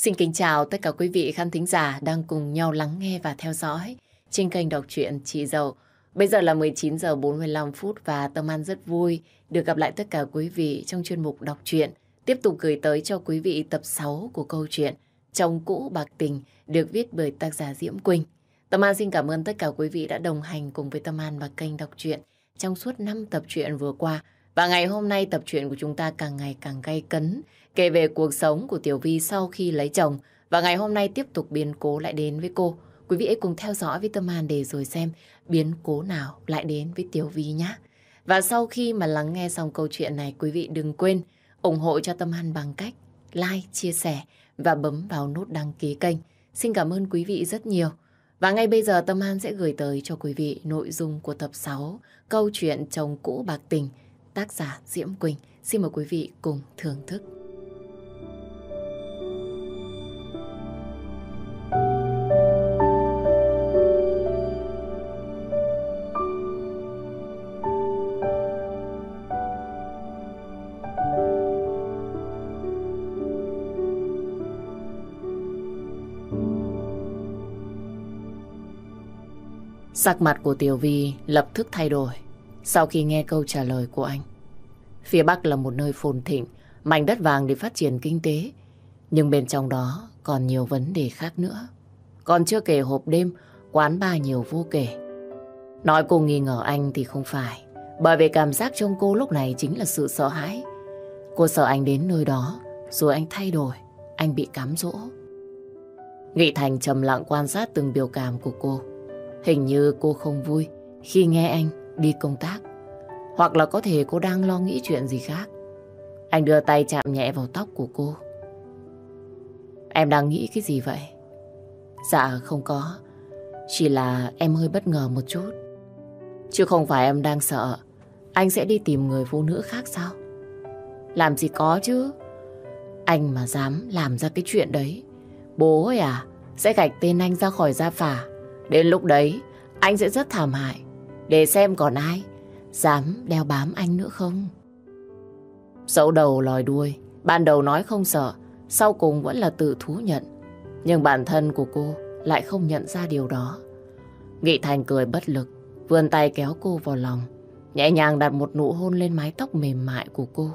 Xin kính chào tất cả quý vị khán thính giả đang cùng nhau lắng nghe và theo dõi trên kênh đọc truyện Chị Dậu. Bây giờ là 19 giờ 45 phút và Tâm An rất vui được gặp lại tất cả quý vị trong chuyên mục đọc truyện. Tiếp tục gửi tới cho quý vị tập 6 của câu chuyện Chồng cũ bạc tình được viết bởi tác giả Diễm Quỳnh. Tâm An xin cảm ơn tất cả quý vị đã đồng hành cùng với Tâm An và kênh đọc truyện trong suốt 5 tập truyện vừa qua. Và ngày hôm nay tập truyện của chúng ta càng ngày càng gay cấn, kể về cuộc sống của Tiểu Vi sau khi lấy chồng. Và ngày hôm nay tiếp tục biến cố lại đến với cô. Quý vị hãy cùng theo dõi với Tâm An để rồi xem biến cố nào lại đến với Tiểu Vi nhé. Và sau khi mà lắng nghe xong câu chuyện này, quý vị đừng quên ủng hộ cho Tâm An bằng cách like, chia sẻ và bấm vào nút đăng ký kênh. Xin cảm ơn quý vị rất nhiều. Và ngay bây giờ Tâm An sẽ gửi tới cho quý vị nội dung của tập 6 câu chuyện chồng cũ bạc tình tác giả Diễm Quỳnh. Xin mời quý vị cùng thưởng thức. Sắc mặt của Tiểu Vi lập tức thay đổi sau khi nghe câu trả lời của anh. Phía Bắc là một nơi phồn thịnh, mảnh đất vàng để phát triển kinh tế. Nhưng bên trong đó còn nhiều vấn đề khác nữa. Còn chưa kể hộp đêm, quán bar nhiều vô kể. Nói cô nghi ngờ anh thì không phải. Bởi vì cảm giác trong cô lúc này chính là sự sợ hãi. Cô sợ anh đến nơi đó, rồi anh thay đổi, anh bị cám dỗ. Nghị Thành trầm lặng quan sát từng biểu cảm của cô. Hình như cô không vui khi nghe anh đi công tác. Hoặc là có thể cô đang lo nghĩ chuyện gì khác. Anh đưa tay chạm nhẹ vào tóc của cô. Em đang nghĩ cái gì vậy? Dạ không có. Chỉ là em hơi bất ngờ một chút. Chứ không phải em đang sợ anh sẽ đi tìm người phụ nữ khác sao? Làm gì có chứ. Anh mà dám làm ra cái chuyện đấy. Bố ấy à, sẽ gạch tên anh ra khỏi gia phả. Đến lúc đấy, anh sẽ rất thảm hại. Để xem còn ai dám đeo bám anh nữa không? Dẫu đầu lòi đuôi, ban đầu nói không sợ, sau cùng vẫn là tự thú nhận. Nhưng bản thân của cô lại không nhận ra điều đó. Nghị Thành cười bất lực, vươn tay kéo cô vào lòng, nhẹ nhàng đặt một nụ hôn lên mái tóc mềm mại của cô.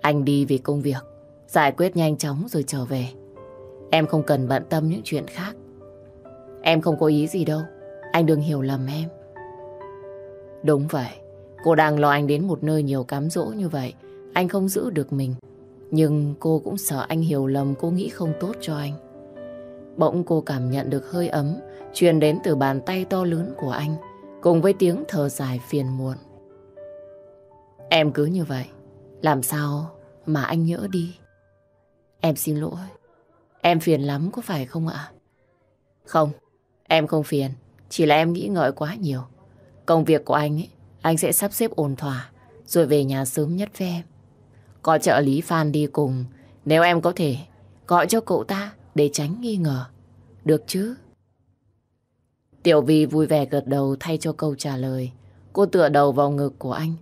Anh đi vì công việc, giải quyết nhanh chóng rồi trở về. Em không cần bận tâm những chuyện khác. Em không có ý gì đâu, anh đừng hiểu lầm em. Đúng vậy, cô đang lo anh đến một nơi nhiều cám dỗ như vậy. Anh không giữ được mình. Nhưng cô cũng sợ anh hiểu lầm cô nghĩ không tốt cho anh. Bỗng cô cảm nhận được hơi ấm truyền đến từ bàn tay to lớn của anh cùng với tiếng thở dài phiền muộn. Em cứ như vậy, làm sao mà anh nhỡ đi? Em xin lỗi. Em phiền lắm có phải không ạ? Không, em không phiền. Chỉ là em nghĩ ngợi quá nhiều. Công việc của anh ấy, anh sẽ sắp xếp ổn thỏa rồi về nhà sớm nhất với em. Có trợ lý Phan đi cùng, nếu em có thể gọi cho cậu ta để tránh nghi ngờ. Được chứ? Tiểu Vi vui vẻ gật đầu thay cho câu trả lời. Cô tựa đầu vào ngực của anh,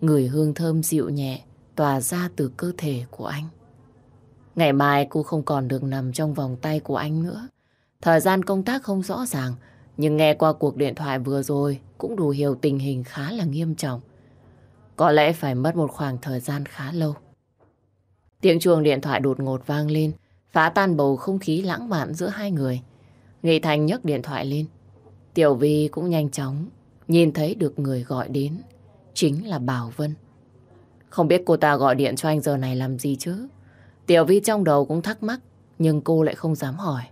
ngửi hương thơm dịu nhẹ tỏa ra từ cơ thể của anh. Ngày mai cô không còn được nằm trong vòng tay của anh nữa. Thời gian công tác không rõ ràng, nhưng nghe qua cuộc điện thoại vừa rồi cũng đủ hiểu tình hình khá là nghiêm trọng. Có lẽ phải mất một khoảng thời gian khá lâu. Tiếng chuông điện thoại đột ngột vang lên, phá tan bầu không khí lãng mạn giữa hai người. Nghị Thành nhấc điện thoại lên. Tiểu Vi cũng nhanh chóng nhìn thấy được người gọi đến. Chính là Bảo Vân. Không biết cô ta gọi điện cho anh giờ này làm gì chứ? Tiểu Vi trong đầu cũng thắc mắc, nhưng cô lại không dám hỏi.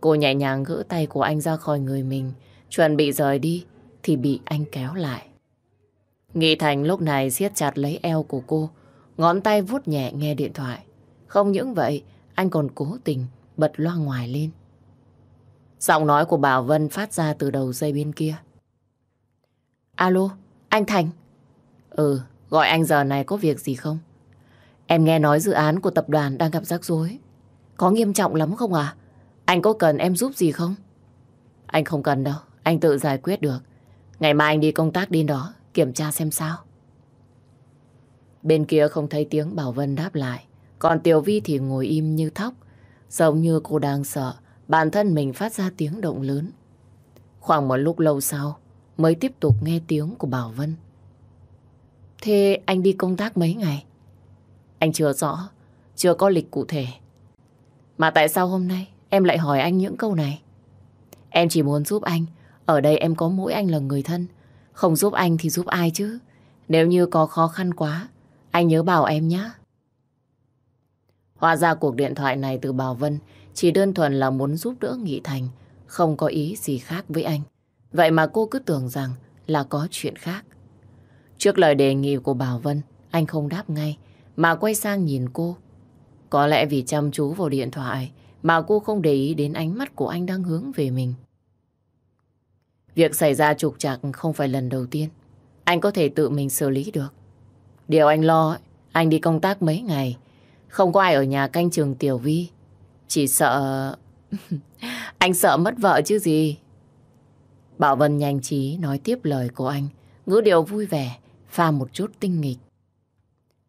Cô nhẹ nhàng gỡ tay của anh ra khỏi người mình, chuẩn bị rời đi, thì bị anh kéo lại. Nghị Thành lúc này siết chặt lấy eo của cô, ngón tay vuốt nhẹ nghe điện thoại. Không những vậy, anh còn cố tình bật loa ngoài lên. Giọng nói của Bảo Vân phát ra từ đầu dây bên kia. Alo, anh Thành. Ừ, gọi anh giờ này có việc gì không? Em nghe nói dự án của tập đoàn đang gặp rắc rối. Có nghiêm trọng lắm không à? Anh có cần em giúp gì không? Anh không cần đâu, anh tự giải quyết được. Ngày mai anh đi công tác đi đó, kiểm tra xem sao. Bên kia không thấy tiếng Bảo Vân đáp lại. Còn Tiểu Vi thì ngồi im như thóc, giống như cô đang sợ bản thân mình phát ra tiếng động lớn. Khoảng một lúc lâu sau mới tiếp tục nghe tiếng của Bảo Vân. Thế anh đi công tác mấy ngày? Anh chưa rõ, chưa có lịch cụ thể. Mà tại sao hôm nay em lại hỏi anh những câu này? Em chỉ muốn giúp anh. Ở đây em có mỗi anh là người thân. Không giúp anh thì giúp ai chứ? Nếu như có khó khăn quá, anh nhớ bảo em nhé. Hóa ra cuộc điện thoại này từ Bảo Vân chỉ đơn thuần là muốn giúp đỡ Nghị Thành, không có ý gì khác với anh. Vậy mà cô cứ tưởng rằng là có chuyện khác. Trước lời đề nghị của Bảo Vân, anh không đáp ngay, mà quay sang nhìn cô. Có lẽ vì chăm chú vào điện thoại mà cô không để ý đến ánh mắt của anh đang hướng về mình. Việc xảy ra trục trặc không phải lần đầu tiên. Anh có thể tự mình xử lý được. Điều anh lo, anh đi công tác mấy ngày, không có ai ở nhà canh trường Tiểu Vi. Chỉ sợ... anh sợ mất vợ chứ gì. Bảo Vân nhanh trí nói tiếp lời của anh, ngữ điệu vui vẻ, pha một chút tinh nghịch.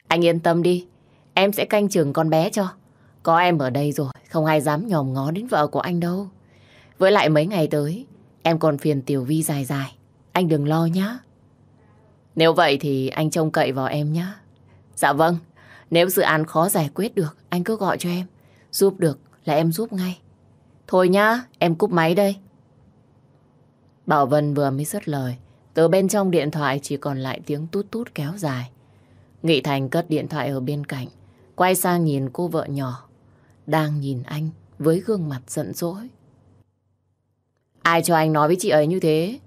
Anh yên tâm đi, em sẽ canh trường con bé cho. Có em ở đây rồi, không ai dám nhòm ngó đến vợ của anh đâu. Với lại mấy ngày tới, em còn phiền Tiểu Vi dài dài. Anh đừng lo nhá. Nếu vậy thì anh trông cậy vào em nhá. Dạ vâng, nếu dự án khó giải quyết được, anh cứ gọi cho em. Giúp được là em giúp ngay. Thôi nhá, em cúp máy đây. Bảo Vân vừa mới dứt lời. Từ bên trong điện thoại chỉ còn lại tiếng tút tút kéo dài. Nghị Thành cất điện thoại ở bên cạnh. Quay sang nhìn cô vợ nhỏ. Đang nhìn anh với gương mặt giận dỗi. Ai cho anh nói với chị ấy như thế?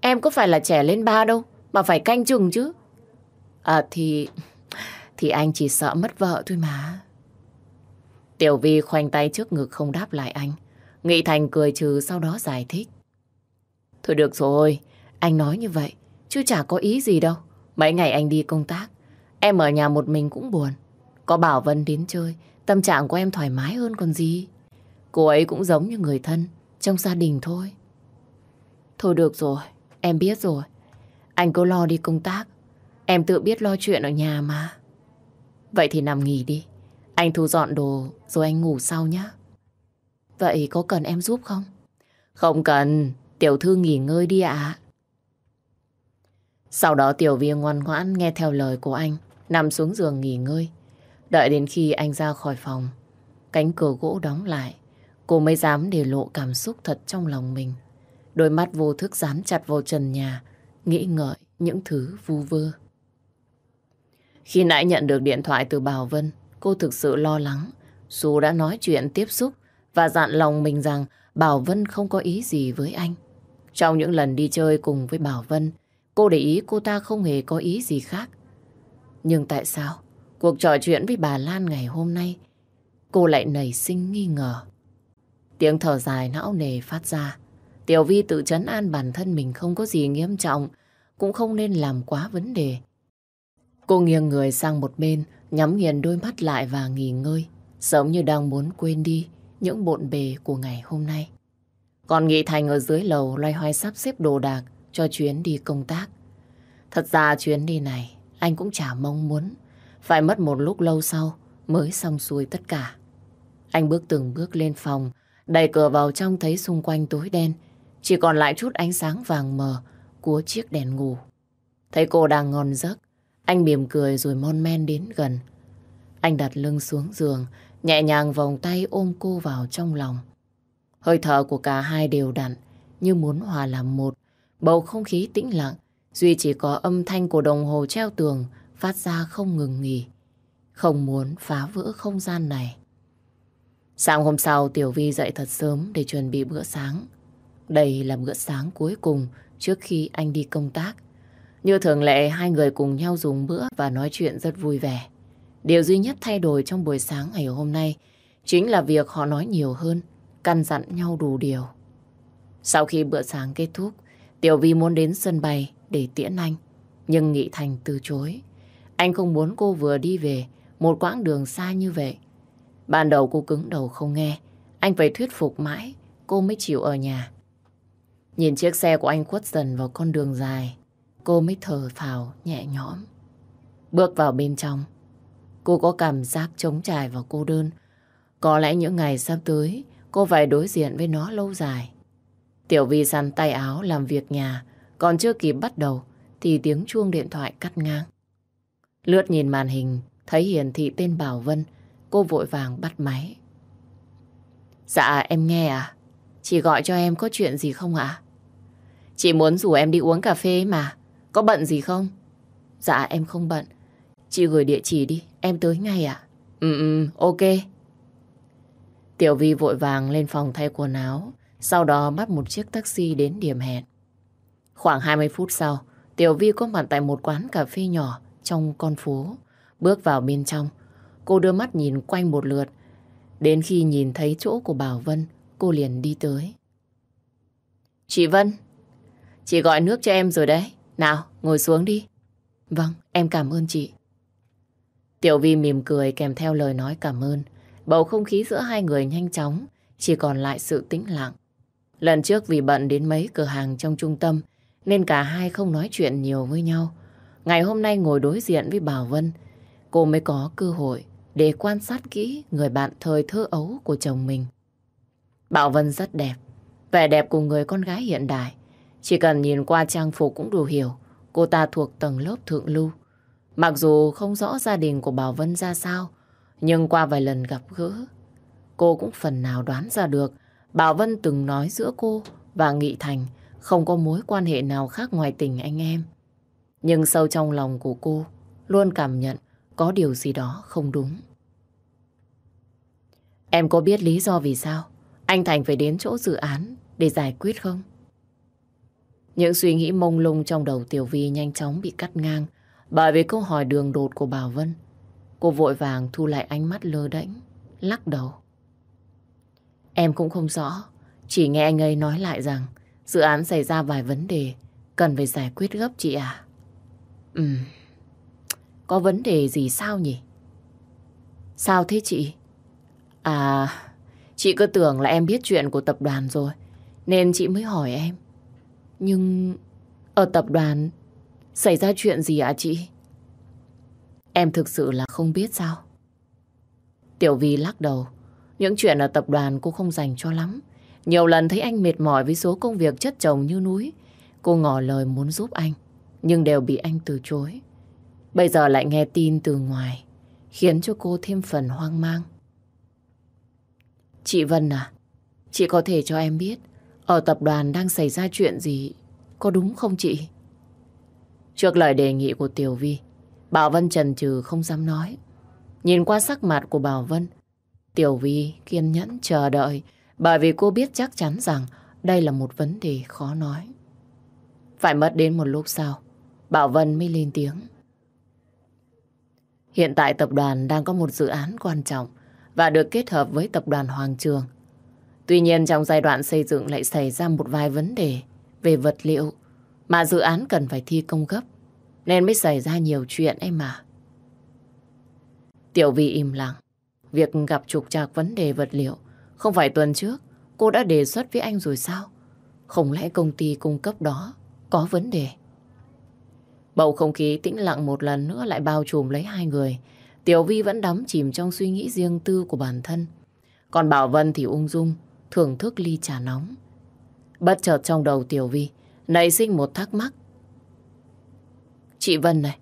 Em có phải là trẻ lên ba đâu, mà phải canh chừng chứ. À thì... Thì anh chỉ sợ mất vợ thôi mà. Tiểu Vi khoanh tay trước ngực không đáp lại anh. Nghị Thành cười trừ sau đó giải thích. Thôi được rồi, anh nói như vậy, chứ chả có ý gì đâu. Mấy ngày anh đi công tác, em ở nhà một mình cũng buồn. Có Bảo Vân đến chơi, tâm trạng của em thoải mái hơn còn gì. Cô ấy cũng giống như người thân, trong gia đình thôi. Thôi được rồi, em biết rồi. Anh cứ lo đi công tác, em tự biết lo chuyện ở nhà mà. Vậy thì nằm nghỉ đi. Anh thu dọn đồ rồi anh ngủ sau nhé. Vậy có cần em giúp không? Không cần, tiểu thư nghỉ ngơi đi ạ. Sau đó tiểu viên ngoan ngoãn nghe theo lời của anh, nằm xuống giường nghỉ ngơi. Đợi đến khi anh ra khỏi phòng, cánh cửa gỗ đóng lại, cô mới dám để lộ cảm xúc thật trong lòng mình. Đôi mắt vô thức dán chặt vào trần nhà, nghĩ ngợi những thứ vu vơ. Khi nãy nhận được điện thoại từ Bảo Vân, cô thực sự lo lắng. Dù đã nói chuyện tiếp xúc và dặn lòng mình rằng Bảo Vân không có ý gì với anh. Trong những lần đi chơi cùng với Bảo Vân, cô để ý cô ta không hề có ý gì khác. Nhưng tại sao cuộc trò chuyện với bà Lan ngày hôm nay cô lại nảy sinh nghi ngờ? Tiếng thở dài não nề phát ra. Tiểu Vi tự chấn an bản thân mình không có gì nghiêm trọng, cũng không nên làm quá vấn đề. Cô nghiêng người sang một bên, nhắm nghiền đôi mắt lại và nghỉ ngơi, giống như đang muốn quên đi những bộn bề của ngày hôm nay. Còn Nghị Thành ở dưới lầu loay hoay sắp xếp đồ đạc cho chuyến đi công tác. Thật ra chuyến đi này anh cũng chả mong muốn phải mất một lúc lâu sau mới xong xuôi tất cả. Anh bước từng bước lên phòng, đẩy cửa vào trong thấy xung quanh tối đen, chỉ còn lại chút ánh sáng vàng mờ của chiếc đèn ngủ. Thấy cô đang ngon giấc, anh mỉm cười rồi mon men đến gần. Anh đặt lưng xuống giường, nhẹ nhàng vòng tay ôm cô vào trong lòng. Hơi thở của cả hai đều đặn, như muốn hòa làm một. Bầu không khí tĩnh lặng, duy chỉ có âm thanh của đồng hồ treo tường phát ra không ngừng nghỉ. Không muốn phá vỡ không gian này. Sáng hôm sau Tiểu Vi dậy thật sớm để chuẩn bị bữa sáng. Đây là bữa sáng cuối cùng trước khi anh đi công tác. Như thường lệ, hai người cùng nhau dùng bữa và nói chuyện rất vui vẻ. Điều duy nhất thay đổi trong buổi sáng ngày hôm nay chính là việc họ nói nhiều hơn, căn dặn nhau đủ điều. Sau khi bữa sáng kết thúc, Tiểu Vi muốn đến sân bay để tiễn anh, nhưng Nghị Thành từ chối. Anh không muốn cô vừa đi về một quãng đường xa như vậy. Ban đầu cô cứng đầu không nghe, anh phải thuyết phục mãi, cô mới chịu ở nhà. Nhìn chiếc xe của anh khuất dần vào con đường dài, cô mới thở phào nhẹ nhõm. Bước vào bên trong, Cô có cảm giác trống trải và cô đơn. Có lẽ những ngày sắp tới, cô phải đối diện với nó lâu dài. Tiểu Vi săn tay áo làm việc nhà, còn chưa kịp bắt đầu thì tiếng chuông điện thoại cắt ngang. Lướt nhìn màn hình, thấy hiển thị tên Bảo Vân, cô vội vàng bắt máy. Dạ em nghe à? Chị gọi cho em có chuyện gì không ạ? Chị muốn rủ em đi uống cà phê mà, có bận gì không? Dạ em không bận, chị gửi địa chỉ đi, em tới ngay ạ. Ừ ừ, ok. Tiểu Vi vội vàng lên phòng thay quần áo, sau đó bắt một chiếc taxi đến điểm hẹn. Khoảng 20 phút sau, Tiểu Vi có mặt tại một quán cà phê nhỏ trong con phố. Bước vào bên trong, cô đưa mắt nhìn quanh một lượt. Đến khi nhìn thấy chỗ của Bảo Vân, cô liền đi tới. Chị Vân, chị gọi nước cho em rồi đấy. Nào, ngồi xuống đi. Vâng, em cảm ơn chị. Tiểu Vi mỉm cười kèm theo lời nói cảm ơn. Bầu không khí giữa hai người nhanh chóng, chỉ còn lại sự tĩnh lặng. Lần trước vì bận đến mấy cửa hàng trong trung tâm, nên cả hai không nói chuyện nhiều với nhau. Ngày hôm nay ngồi đối diện với Bảo Vân, cô mới có cơ hội để quan sát kỹ người bạn thời thơ ấu của chồng mình. Bảo Vân rất đẹp, vẻ đẹp của người con gái hiện đại. Chỉ cần nhìn qua trang phục cũng đủ hiểu cô ta thuộc tầng lớp thượng lưu. Mặc dù không rõ gia đình của Bảo Vân ra sao, nhưng qua vài lần gặp gỡ, cô cũng phần nào đoán ra được Bảo Vân từng nói giữa cô và Nghị Thành không có mối quan hệ nào khác ngoài tình anh em. Nhưng sâu trong lòng của cô luôn cảm nhận có điều gì đó không đúng. Em có biết lý do vì sao anh Thành phải đến chỗ dự án để giải quyết không? Những suy nghĩ mông lung trong đầu Tiểu Vi nhanh chóng bị cắt ngang bởi vì câu hỏi đường đột của Bảo Vân. Cô vội vàng thu lại ánh mắt lơ đễnh, lắc đầu. Em cũng không rõ, chỉ nghe anh ấy nói lại rằng dự án xảy ra vài vấn đề, cần phải giải quyết gấp chị à. Ừ, có vấn đề gì sao nhỉ? Sao thế chị? À, chị cứ tưởng là em biết chuyện của tập đoàn rồi, nên chị mới hỏi em. Nhưng ở tập đoàn xảy ra chuyện gì ạ chị? Em thực sự là không biết sao? Tiểu Vi lắc đầu. Những chuyện ở tập đoàn cô không dành cho lắm. Nhiều lần thấy anh mệt mỏi với số công việc chất chồng như núi. Cô ngỏ lời muốn giúp anh, nhưng đều bị anh từ chối. Bây giờ lại nghe tin từ ngoài, khiến cho cô thêm phần hoang mang. Chị Vân à, chị có thể cho em biết ở tập đoàn đang xảy ra chuyện gì, có đúng không chị? Trước lời đề nghị của Tiểu Vi, Bảo Vân trần trừ không dám nói. Nhìn qua sắc mặt của Bảo Vân, Tiểu Vi kiên nhẫn chờ đợi bởi vì cô biết chắc chắn rằng đây là một vấn đề khó nói. Phải mất đến một lúc sau, Bảo Vân mới lên tiếng. Hiện tại tập đoàn đang có một dự án quan trọng và được kết hợp với tập đoàn Hoàng Trường. Tuy nhiên trong giai đoạn xây dựng lại xảy ra một vài vấn đề về vật liệu mà dự án cần phải thi công gấp, nên mới xảy ra nhiều chuyện em mà. Tiểu Vi im lặng. Việc gặp trục trặc vấn đề vật liệu không phải tuần trước, cô đã đề xuất với anh rồi sao? Không lẽ công ty cung cấp đó có vấn đề? Bầu không khí tĩnh lặng một lần nữa lại bao trùm lấy hai người. Tiểu Vi vẫn đắm chìm trong suy nghĩ riêng tư của bản thân. Còn Bảo Vân thì ung dung, thưởng thức ly trà nóng. Bất chợt trong đầu Tiểu Vi nảy sinh một thắc mắc. Chị Vân này,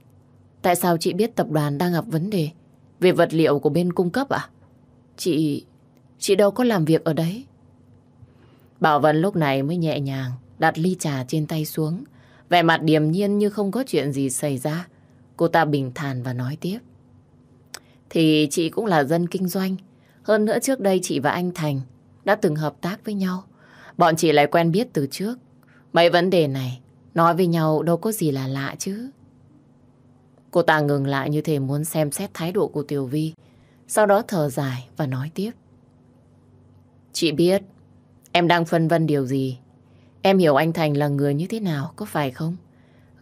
tại sao chị biết tập đoàn đang gặp vấn đề về vật liệu của bên cung cấp à? Chị... chị đâu có làm việc ở đấy. Bảo Vân lúc này mới nhẹ nhàng đặt ly trà trên tay xuống. Vẻ mặt điềm nhiên như không có chuyện gì xảy ra. Cô ta bình thản và nói tiếp. Thì chị cũng là dân kinh doanh. Hơn nữa trước đây chị và anh Thành đã từng hợp tác với nhau. Bọn chị lại quen biết từ trước. Mấy vấn đề này, nói với nhau đâu có gì là lạ chứ. Cô ta ngừng lại như thể muốn xem xét thái độ của Tiểu Vi. Sau đó thở dài và nói tiếp. Chị biết em đang phân vân điều gì. Em hiểu anh Thành là người như thế nào, có phải không?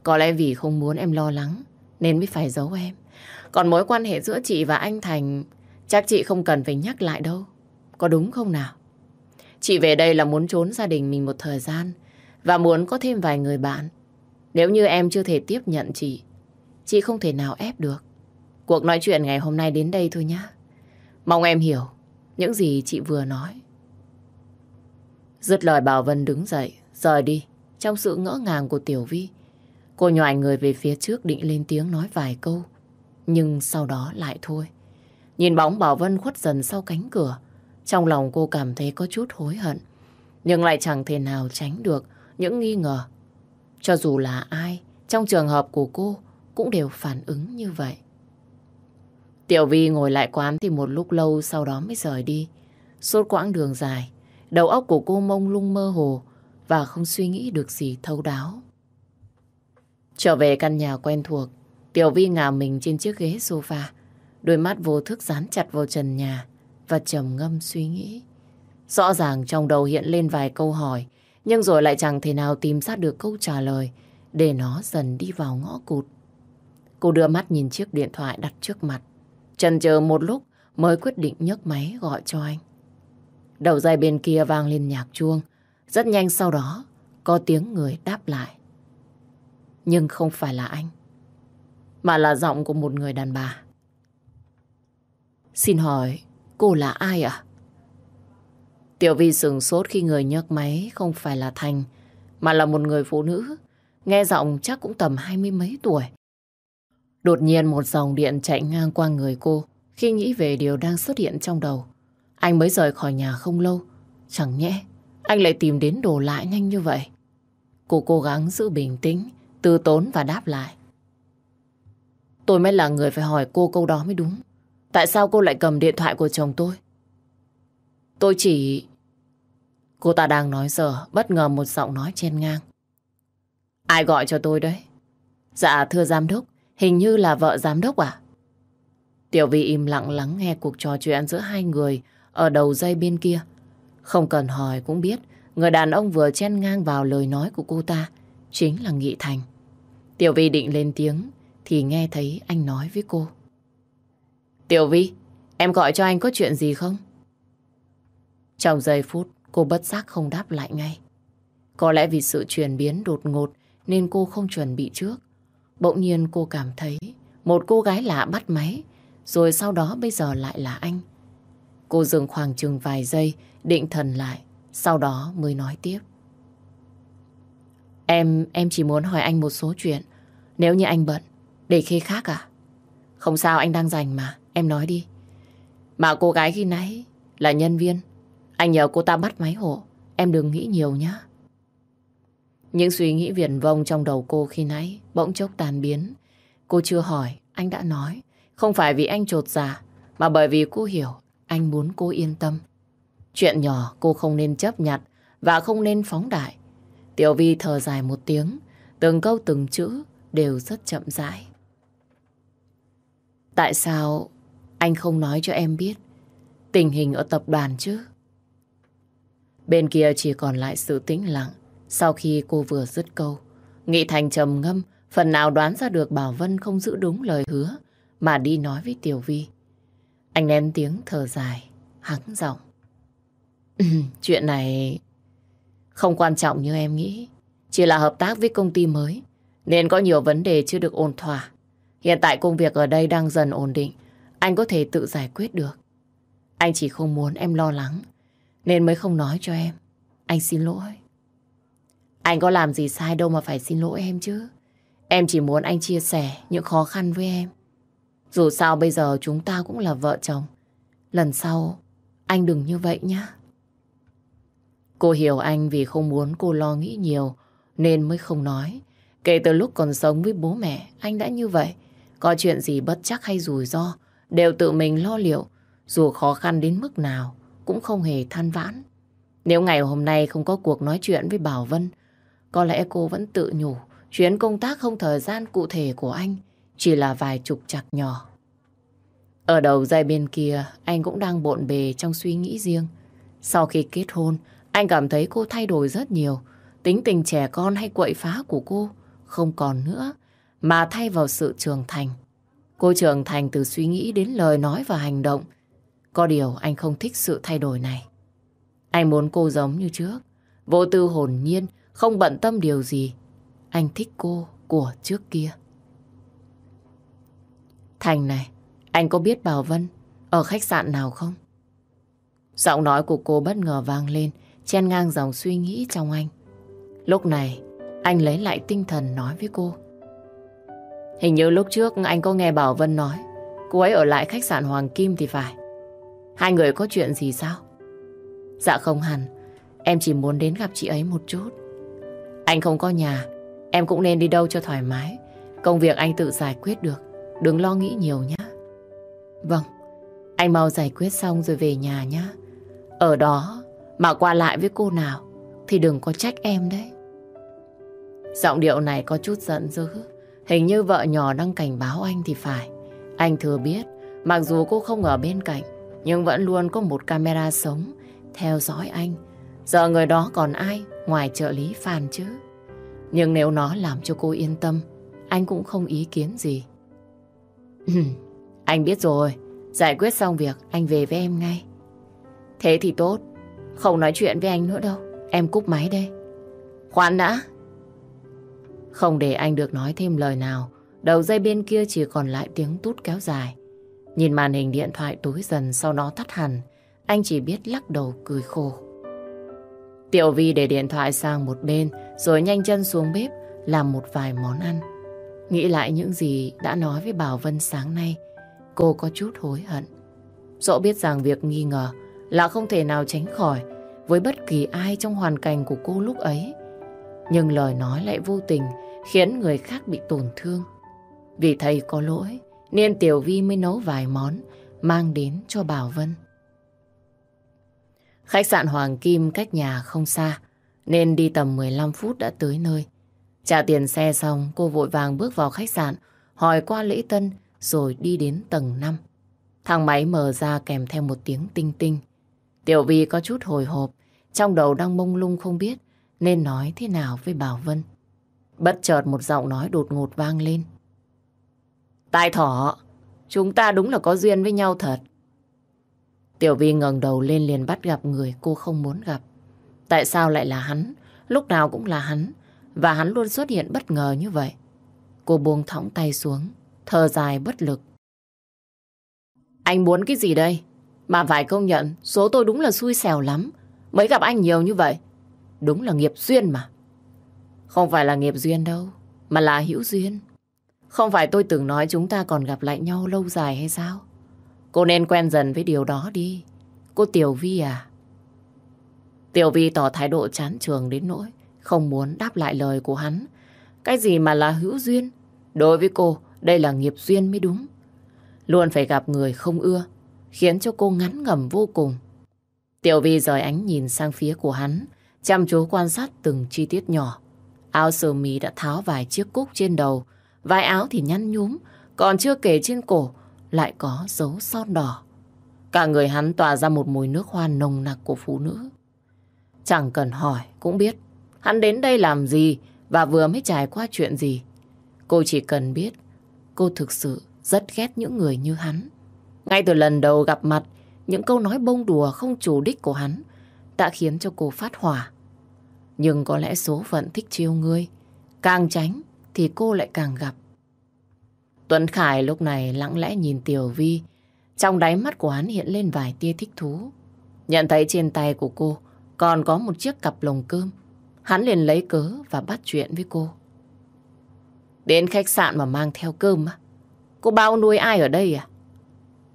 Có lẽ vì không muốn em lo lắng nên mới phải giấu em. Còn mối quan hệ giữa chị và anh Thành chắc chị không cần phải nhắc lại đâu. Có đúng không nào? Chị về đây là muốn trốn gia đình mình một thời gian và muốn có thêm vài người bạn. Nếu như em chưa thể tiếp nhận chị Chị không thể nào ép được. Cuộc nói chuyện ngày hôm nay đến đây thôi nhá. Mong em hiểu những gì chị vừa nói. Dứt lời Bảo Vân đứng dậy, rời đi, trong sự ngỡ ngàng của Tiểu Vi. Cô nhòi người về phía trước định lên tiếng nói vài câu, nhưng sau đó lại thôi. Nhìn bóng Bảo Vân khuất dần sau cánh cửa, trong lòng cô cảm thấy có chút hối hận, nhưng lại chẳng thể nào tránh được những nghi ngờ. Cho dù là ai, trong trường hợp của cô cũng đều phản ứng như vậy. Tiểu Vi ngồi lại quán thì một lúc lâu sau đó mới rời đi. Suốt quãng đường dài, đầu óc của cô mông lung mơ hồ và không suy nghĩ được gì thấu đáo. Trở về căn nhà quen thuộc, Tiểu Vi ngả mình trên chiếc ghế sofa, đôi mắt vô thức dán chặt vào trần nhà và trầm ngâm suy nghĩ. Rõ ràng trong đầu hiện lên vài câu hỏi, nhưng rồi lại chẳng thể nào tìm ra được câu trả lời để nó dần đi vào ngõ cụt. Cô đưa mắt nhìn chiếc điện thoại đặt trước mặt. Chần chờ một lúc mới quyết định nhấc máy gọi cho anh. Đầu dây bên kia vang lên nhạc chuông. Rất nhanh sau đó, có tiếng người đáp lại. Nhưng không phải là anh. Mà là giọng của một người đàn bà. Xin hỏi, cô là ai ạ? Tiểu Vi sừng sốt khi người nhấc máy không phải là Thành, mà là một người phụ nữ. Nghe giọng chắc cũng tầm hai mươi mấy tuổi. Đột nhiên một dòng điện chạy ngang qua người cô, khi nghĩ về điều đang xuất hiện trong đầu. Anh mới rời khỏi nhà không lâu. Chẳng nhẽ anh lại tìm đến đồ lại nhanh như vậy. Cô cố gắng giữ bình tĩnh, từ tốn và đáp lại. Tôi mới là người phải hỏi cô câu đó mới đúng. Tại sao cô lại cầm điện thoại của chồng tôi? Tôi chỉ... Cô ta đang nói giờ, bất ngờ một giọng nói trên ngang. Ai gọi cho tôi đấy? Dạ thưa giám đốc, Hình như là vợ giám đốc à? Tiểu Vi im lặng lắng nghe cuộc trò chuyện giữa hai người ở đầu dây bên kia. Không cần hỏi cũng biết người đàn ông vừa chen ngang vào lời nói của cô ta chính là Nghị Thành. Tiểu Vi định lên tiếng thì nghe thấy anh nói với cô. Tiểu Vi, em gọi cho anh có chuyện gì không? Trong giây phút cô bất giác không đáp lại ngay. Có lẽ vì sự chuyển biến đột ngột nên cô không chuẩn bị trước. Bỗng nhiên cô cảm thấy một cô gái lạ bắt máy, rồi sau đó bây giờ lại là anh. Cô dừng khoảng chừng vài giây, định thần lại, sau đó mới nói tiếp. Em, em chỉ muốn hỏi anh một số chuyện. Nếu như anh bận, để khi khác à? Không sao, anh đang dành mà, em nói đi. Mà cô gái khi nãy là nhân viên. Anh nhờ cô ta bắt máy hộ, em đừng nghĩ nhiều nhá. Những suy nghĩ viển vông trong đầu cô khi nãy bỗng chốc tan biến. Cô chưa hỏi, anh đã nói. Không phải vì anh trột giả, dạ, mà bởi vì cô hiểu anh muốn cô yên tâm. Chuyện nhỏ cô không nên chấp nhặt và không nên phóng đại. Tiểu Vi thở dài một tiếng, từng câu từng chữ đều rất chậm rãi. Tại sao anh không nói cho em biết tình hình ở tập đoàn chứ? Bên kia chỉ còn lại sự tĩnh lặng sau khi cô vừa dứt câu, Nghị Thành trầm ngâm, phần nào đoán ra được Bảo Vân không giữ đúng lời hứa, mà đi nói với Tiểu Vi. Anh nén tiếng thở dài, hắng giọng. Ừ, chuyện này không quan trọng như em nghĩ. Chỉ là hợp tác với công ty mới, nên có nhiều vấn đề chưa được ổn thỏa. Hiện tại công việc ở đây đang dần ổn định, anh có thể tự giải quyết được. Anh chỉ không muốn em lo lắng, nên mới không nói cho em. Anh xin lỗi. Anh có làm gì sai đâu mà phải xin lỗi em chứ. Em chỉ muốn anh chia sẻ những khó khăn với em. Dù sao bây giờ chúng ta cũng là vợ chồng. Lần sau, anh đừng như vậy nhé Cô hiểu anh vì không muốn cô lo nghĩ nhiều, nên mới không nói. Kể từ lúc còn sống với bố mẹ, anh đã như vậy. Có chuyện gì bất chắc hay rủi ro, đều tự mình lo liệu. Dù khó khăn đến mức nào, cũng không hề than vãn. Nếu ngày hôm nay không có cuộc nói chuyện với Bảo Vân, có lẽ cô vẫn tự nhủ chuyến công tác không thời gian cụ thể của anh chỉ là vài chục chặt nhỏ. Ở đầu dây bên kia, anh cũng đang bộn bề trong suy nghĩ riêng. Sau khi kết hôn, anh cảm thấy cô thay đổi rất nhiều. Tính tình trẻ con hay quậy phá của cô không còn nữa, mà thay vào sự trưởng thành. Cô trưởng thành từ suy nghĩ đến lời nói và hành động. Có điều anh không thích sự thay đổi này. Anh muốn cô giống như trước, vô tư hồn nhiên, không bận tâm điều gì. Anh thích cô của trước kia. Thành này, Anh có biết Bảo Vân ở khách sạn nào không? Giọng nói của cô bất ngờ vang lên, chen ngang dòng suy nghĩ trong anh. Lúc này, anh lấy lại tinh thần nói với cô. Hình như lúc trước anh có nghe Bảo Vân nói cô ấy ở lại khách sạn Hoàng Kim thì phải. Hai người có chuyện gì sao? Dạ không hẳn, em chỉ muốn đến gặp chị ấy một chút. Anh không có nhà, em cũng nên đi đâu cho thoải mái. Công việc anh tự giải quyết được, đừng lo nghĩ nhiều nhé. Vâng, anh mau giải quyết xong rồi về nhà nhé. Ở đó mà qua lại với cô nào thì đừng có trách em đấy. Giọng điệu này có chút giận dữ. Hình như vợ nhỏ đang cảnh báo anh thì phải. Anh thừa biết, mặc dù cô không ở bên cạnh, nhưng vẫn luôn có một camera sống theo dõi anh. Giờ người đó còn ai ngoài trợ lý Phan chứ? Nhưng nếu nó làm cho cô yên tâm, anh cũng không ý kiến gì. anh biết rồi, giải quyết xong việc anh về với em ngay. Thế thì tốt, không nói chuyện với anh nữa đâu, em cúp máy đây. Khoan đã. Không để anh được nói thêm lời nào, đầu dây bên kia chỉ còn lại tiếng tút kéo dài. Nhìn màn hình điện thoại tối dần sau đó tắt hẳn, anh chỉ biết lắc đầu cười khổ. Tiểu Vi để điện thoại sang một bên rồi nhanh chân xuống bếp làm một vài món ăn. Nghĩ lại những gì đã nói với Bảo Vân sáng nay, cô có chút hối hận. Dẫu biết rằng việc nghi ngờ là không thể nào tránh khỏi với bất kỳ ai trong hoàn cảnh của cô lúc ấy. Nhưng lời nói lại vô tình khiến người khác bị tổn thương. Vì thầy có lỗi nên Tiểu Vi mới nấu vài món mang đến cho Bảo Vân. Khách sạn Hoàng Kim cách nhà không xa, nên đi tầm 15 phút đã tới nơi. Trả tiền xe xong, cô vội vàng bước vào khách sạn, hỏi qua lễ tân, rồi đi đến tầng 5. Thang máy mở ra kèm theo một tiếng tinh tinh. Tiểu Vi có chút hồi hộp, trong đầu đang mông lung không biết nên nói thế nào với Bảo Vân. Bất chợt một giọng nói đột ngột vang lên. Tài thỏ, chúng ta đúng là có duyên với nhau thật. Tiểu Vi ngẩng đầu lên liền bắt gặp người cô không muốn gặp. Tại sao lại là hắn? Lúc nào cũng là hắn. Và hắn luôn xuất hiện bất ngờ như vậy. Cô buông thõng tay xuống, thở dài bất lực. Anh muốn cái gì đây? Mà phải công nhận, số tôi đúng là xui xẻo lắm. Mới gặp anh nhiều như vậy. Đúng là nghiệp duyên mà. Không phải là nghiệp duyên đâu, mà là hữu duyên. Không phải tôi từng nói chúng ta còn gặp lại nhau lâu dài hay sao? Cô nên quen dần với điều đó đi. Cô Tiểu Vi à? Tiểu Vi tỏ thái độ chán trường đến nỗi không muốn đáp lại lời của hắn. Cái gì mà là hữu duyên? Đối với cô, đây là nghiệp duyên mới đúng. Luôn phải gặp người không ưa, khiến cho cô ngắn ngầm vô cùng. Tiểu Vi rời ánh nhìn sang phía của hắn, chăm chú quan sát từng chi tiết nhỏ. Áo sơ mi đã tháo vài chiếc cúc trên đầu, vai áo thì nhăn nhúm, còn chưa kể trên cổ lại có dấu son đỏ. Cả người hắn tỏa ra một mùi nước hoa nồng nặc của phụ nữ. Chẳng cần hỏi cũng biết hắn đến đây làm gì và vừa mới trải qua chuyện gì. Cô chỉ cần biết cô thực sự rất ghét những người như hắn. Ngay từ lần đầu gặp mặt, những câu nói bông đùa không chủ đích của hắn đã khiến cho cô phát hỏa. Nhưng có lẽ số phận thích chiêu ngươi. Càng tránh thì cô lại càng gặp. Tuấn Khải lúc này lặng lẽ nhìn Tiểu Vi. Trong đáy mắt của hắn hiện lên vài tia thích thú. Nhận thấy trên tay của cô còn có một chiếc cặp lồng cơm. Hắn liền lấy cớ và bắt chuyện với cô. Đến khách sạn mà mang theo cơm á? Cô bao nuôi ai ở đây à?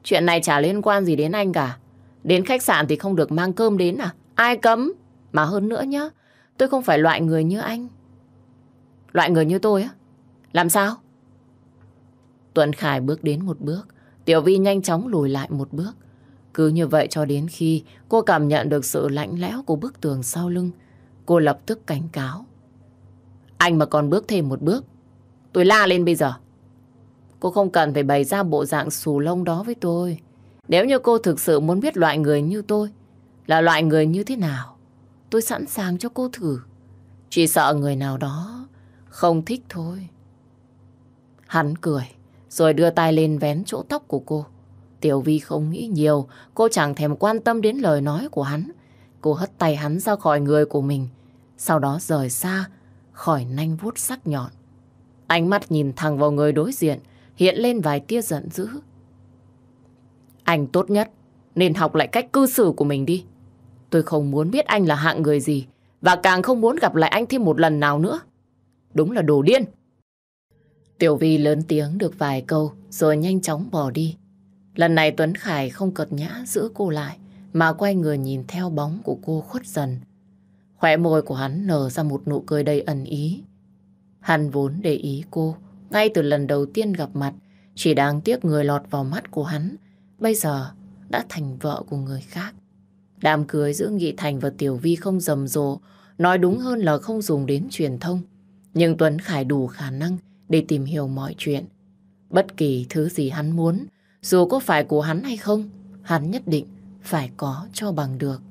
Chuyện này chả liên quan gì đến anh cả. Đến khách sạn thì không được mang cơm đến à? Ai cấm? Mà hơn nữa nhá, tôi không phải loại người như anh. Loại người như tôi á? Làm sao? Tuấn Khải bước đến một bước, Tiểu Vi nhanh chóng lùi lại một bước. Cứ như vậy cho đến khi cô cảm nhận được sự lạnh lẽo của bức tường sau lưng, cô lập tức cảnh cáo. Anh mà còn bước thêm một bước, tôi la lên bây giờ. Cô không cần phải bày ra bộ dạng xù lông đó với tôi. Nếu như cô thực sự muốn biết loại người như tôi là loại người như thế nào, tôi sẵn sàng cho cô thử. Chỉ sợ người nào đó không thích thôi. Hắn cười, rồi đưa tay lên vén chỗ tóc của cô. Tiểu Vi không nghĩ nhiều, cô chẳng thèm quan tâm đến lời nói của hắn. Cô hất tay hắn ra khỏi người của mình, sau đó rời xa, khỏi nanh vuốt sắc nhọn. Ánh mắt nhìn thẳng vào người đối diện, hiện lên vài tia giận dữ. Anh tốt nhất nên học lại cách cư xử của mình đi. Tôi không muốn biết anh là hạng người gì và càng không muốn gặp lại anh thêm một lần nào nữa. Đúng là đồ điên. Tiểu Vi lớn tiếng được vài câu rồi nhanh chóng bỏ đi. Lần này Tuấn Khải không cật nhã giữ cô lại mà quay người nhìn theo bóng của cô khuất dần. Khỏe môi của hắn nở ra một nụ cười đầy ẩn ý. Hắn vốn để ý cô ngay từ lần đầu tiên gặp mặt chỉ đáng tiếc người lọt vào mắt của hắn bây giờ đã thành vợ của người khác. Đám cưới giữa Nghị Thành và Tiểu Vi không rầm rộ nói đúng hơn là không dùng đến truyền thông. Nhưng Tuấn Khải đủ khả năng để tìm hiểu mọi chuyện. Bất kỳ thứ gì hắn muốn, dù có phải của hắn hay không, hắn nhất định phải có cho bằng được.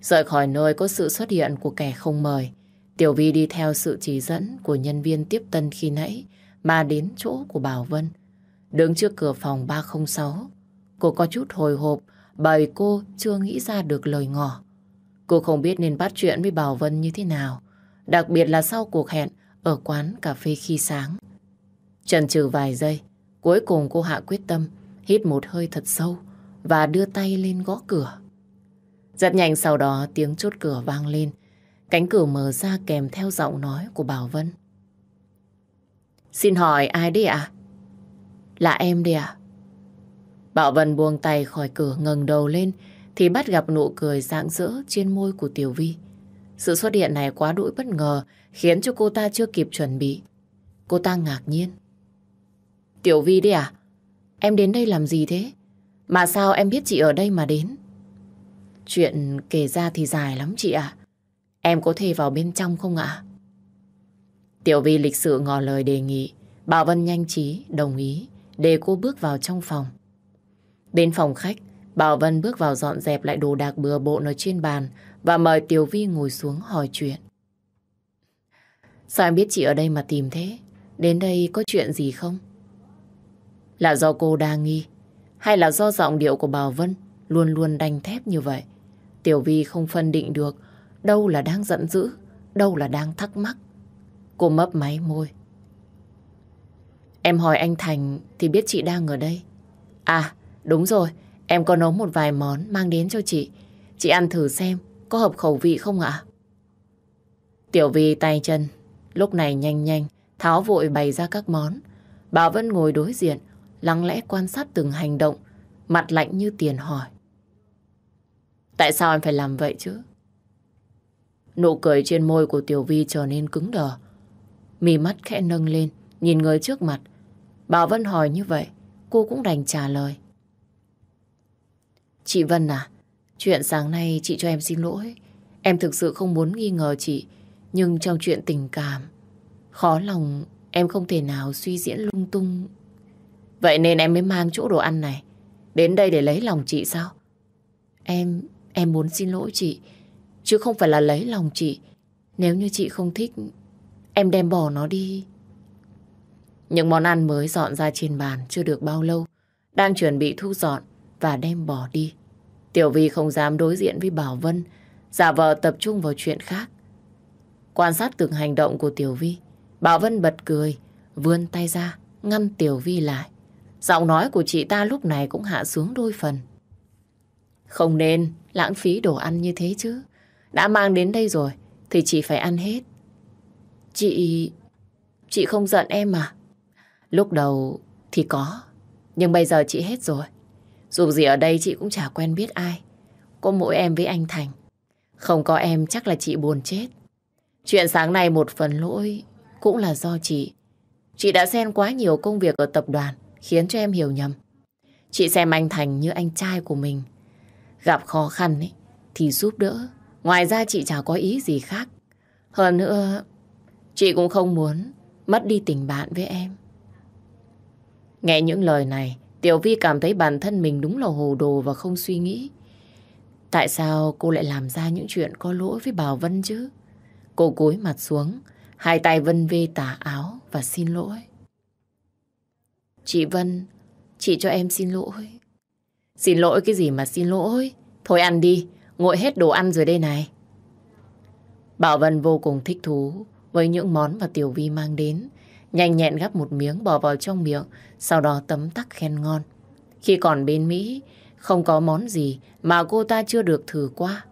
Rời khỏi nơi có sự xuất hiện của kẻ không mời, Tiểu Vi đi theo sự chỉ dẫn của nhân viên tiếp tân khi nãy mà đến chỗ của Bảo Vân. Đứng trước cửa phòng 306, cô có chút hồi hộp bởi cô chưa nghĩ ra được lời ngỏ. Cô không biết nên bắt chuyện với Bảo Vân như thế nào, đặc biệt là sau cuộc hẹn ở quán cà phê khi sáng. Chần chừ vài giây, cuối cùng cô hạ quyết tâm hít một hơi thật sâu và đưa tay lên gõ cửa. Rất nhanh sau đó tiếng chốt cửa vang lên, cánh cửa mở ra kèm theo giọng nói của Bảo Vân. Xin hỏi ai đấy ạ? Là em đấy ạ. Bảo Vân buông tay khỏi cửa ngẩng đầu lên thì bắt gặp nụ cười rạng rỡ trên môi của Tiểu Vi. Sự xuất hiện này quá đỗi bất ngờ khiến cho cô ta chưa kịp chuẩn bị. Cô ta ngạc nhiên. Tiểu Vi đấy à? Em đến đây làm gì thế? Mà sao em biết chị ở đây mà đến? Chuyện kể ra thì dài lắm chị ạ. Em có thể vào bên trong không ạ? Tiểu Vi lịch sự ngỏ lời đề nghị. Bảo Vân nhanh trí, đồng ý để cô bước vào trong phòng. Đến phòng khách, Bảo Vân bước vào dọn dẹp lại đồ đạc bừa bộn ở trên bàn và mời Tiểu Vi ngồi xuống hỏi chuyện. Sao em biết chị ở đây mà tìm thế? Đến đây có chuyện gì không? Là do cô đa nghi hay là do giọng điệu của Bảo Vân luôn luôn đanh thép như vậy? Tiểu Vi không phân định được đâu là đang giận dữ, đâu là đang thắc mắc. Cô mấp máy môi. Em hỏi anh Thành thì biết chị đang ở đây. À, đúng rồi, em có nấu một vài món mang đến cho chị. Chị ăn thử xem có hợp khẩu vị không ạ? Tiểu Vi tay chân, lúc này nhanh nhanh, tháo vội bày ra các món. Bà Vân ngồi đối diện, lặng lẽ quan sát từng hành động, mặt lạnh như tiền hỏi. Tại sao em phải làm vậy chứ? Nụ cười trên môi của Tiểu Vi trở nên cứng đờ. Mì mắt khẽ nâng lên, nhìn người trước mặt. Bảo Vân hỏi như vậy, cô cũng đành trả lời. Chị Vân à, chuyện sáng nay chị cho em xin lỗi. Em thực sự không muốn nghi ngờ chị, nhưng trong chuyện tình cảm, khó lòng em không thể nào suy diễn lung tung. Vậy nên em mới mang chỗ đồ ăn này đến đây để lấy lòng chị sao? Em, em muốn xin lỗi chị, chứ không phải là lấy lòng chị. Nếu như chị không thích, em đem bỏ nó đi. Những món ăn mới dọn ra trên bàn chưa được bao lâu, đang chuẩn bị thu dọn và đem bỏ đi. Tiểu Vi không dám đối diện với Bảo Vân, giả vờ tập trung vào chuyện khác. Quan sát từng hành động của Tiểu Vi, Bảo Vân bật cười, vươn tay ra, ngăn Tiểu Vi lại. Giọng nói của chị ta lúc này cũng hạ xuống đôi phần. Không nên lãng phí đồ ăn như thế chứ. Đã mang đến đây rồi, thì chị phải ăn hết. Chị... Chị không giận em à? Lúc đầu thì có, nhưng bây giờ chị hết rồi. Dù gì ở đây chị cũng chả quen biết ai. Có mỗi em với anh Thành. Không có em chắc là chị buồn chết. Chuyện sáng nay một phần lỗi cũng là do chị. Chị đã xen quá nhiều công việc ở tập đoàn khiến cho em hiểu nhầm. Chị xem anh Thành như anh trai của mình. Gặp khó khăn ấy, thì giúp đỡ. Ngoài ra chị chả có ý gì khác. Hơn nữa, chị cũng không muốn mất đi tình bạn với em. Nghe những lời này, Tiểu Vi cảm thấy bản thân mình đúng là hồ đồ và không suy nghĩ. Tại sao cô lại làm ra những chuyện có lỗi với Bảo Vân chứ? Cô cúi mặt xuống, hai tay vân vê tà áo và xin lỗi. Chị Vân, chị cho em xin lỗi. Xin lỗi cái gì mà xin lỗi? Thôi ăn đi, nguội hết đồ ăn rồi đây này. Bảo Vân vô cùng thích thú với những món mà Tiểu Vi mang đến. Nhanh nhẹn gắp một miếng bỏ vào trong miệng, sau đó tấm tắc khen ngon. Khi còn bên Mỹ, không có món gì mà cô ta chưa được thử qua.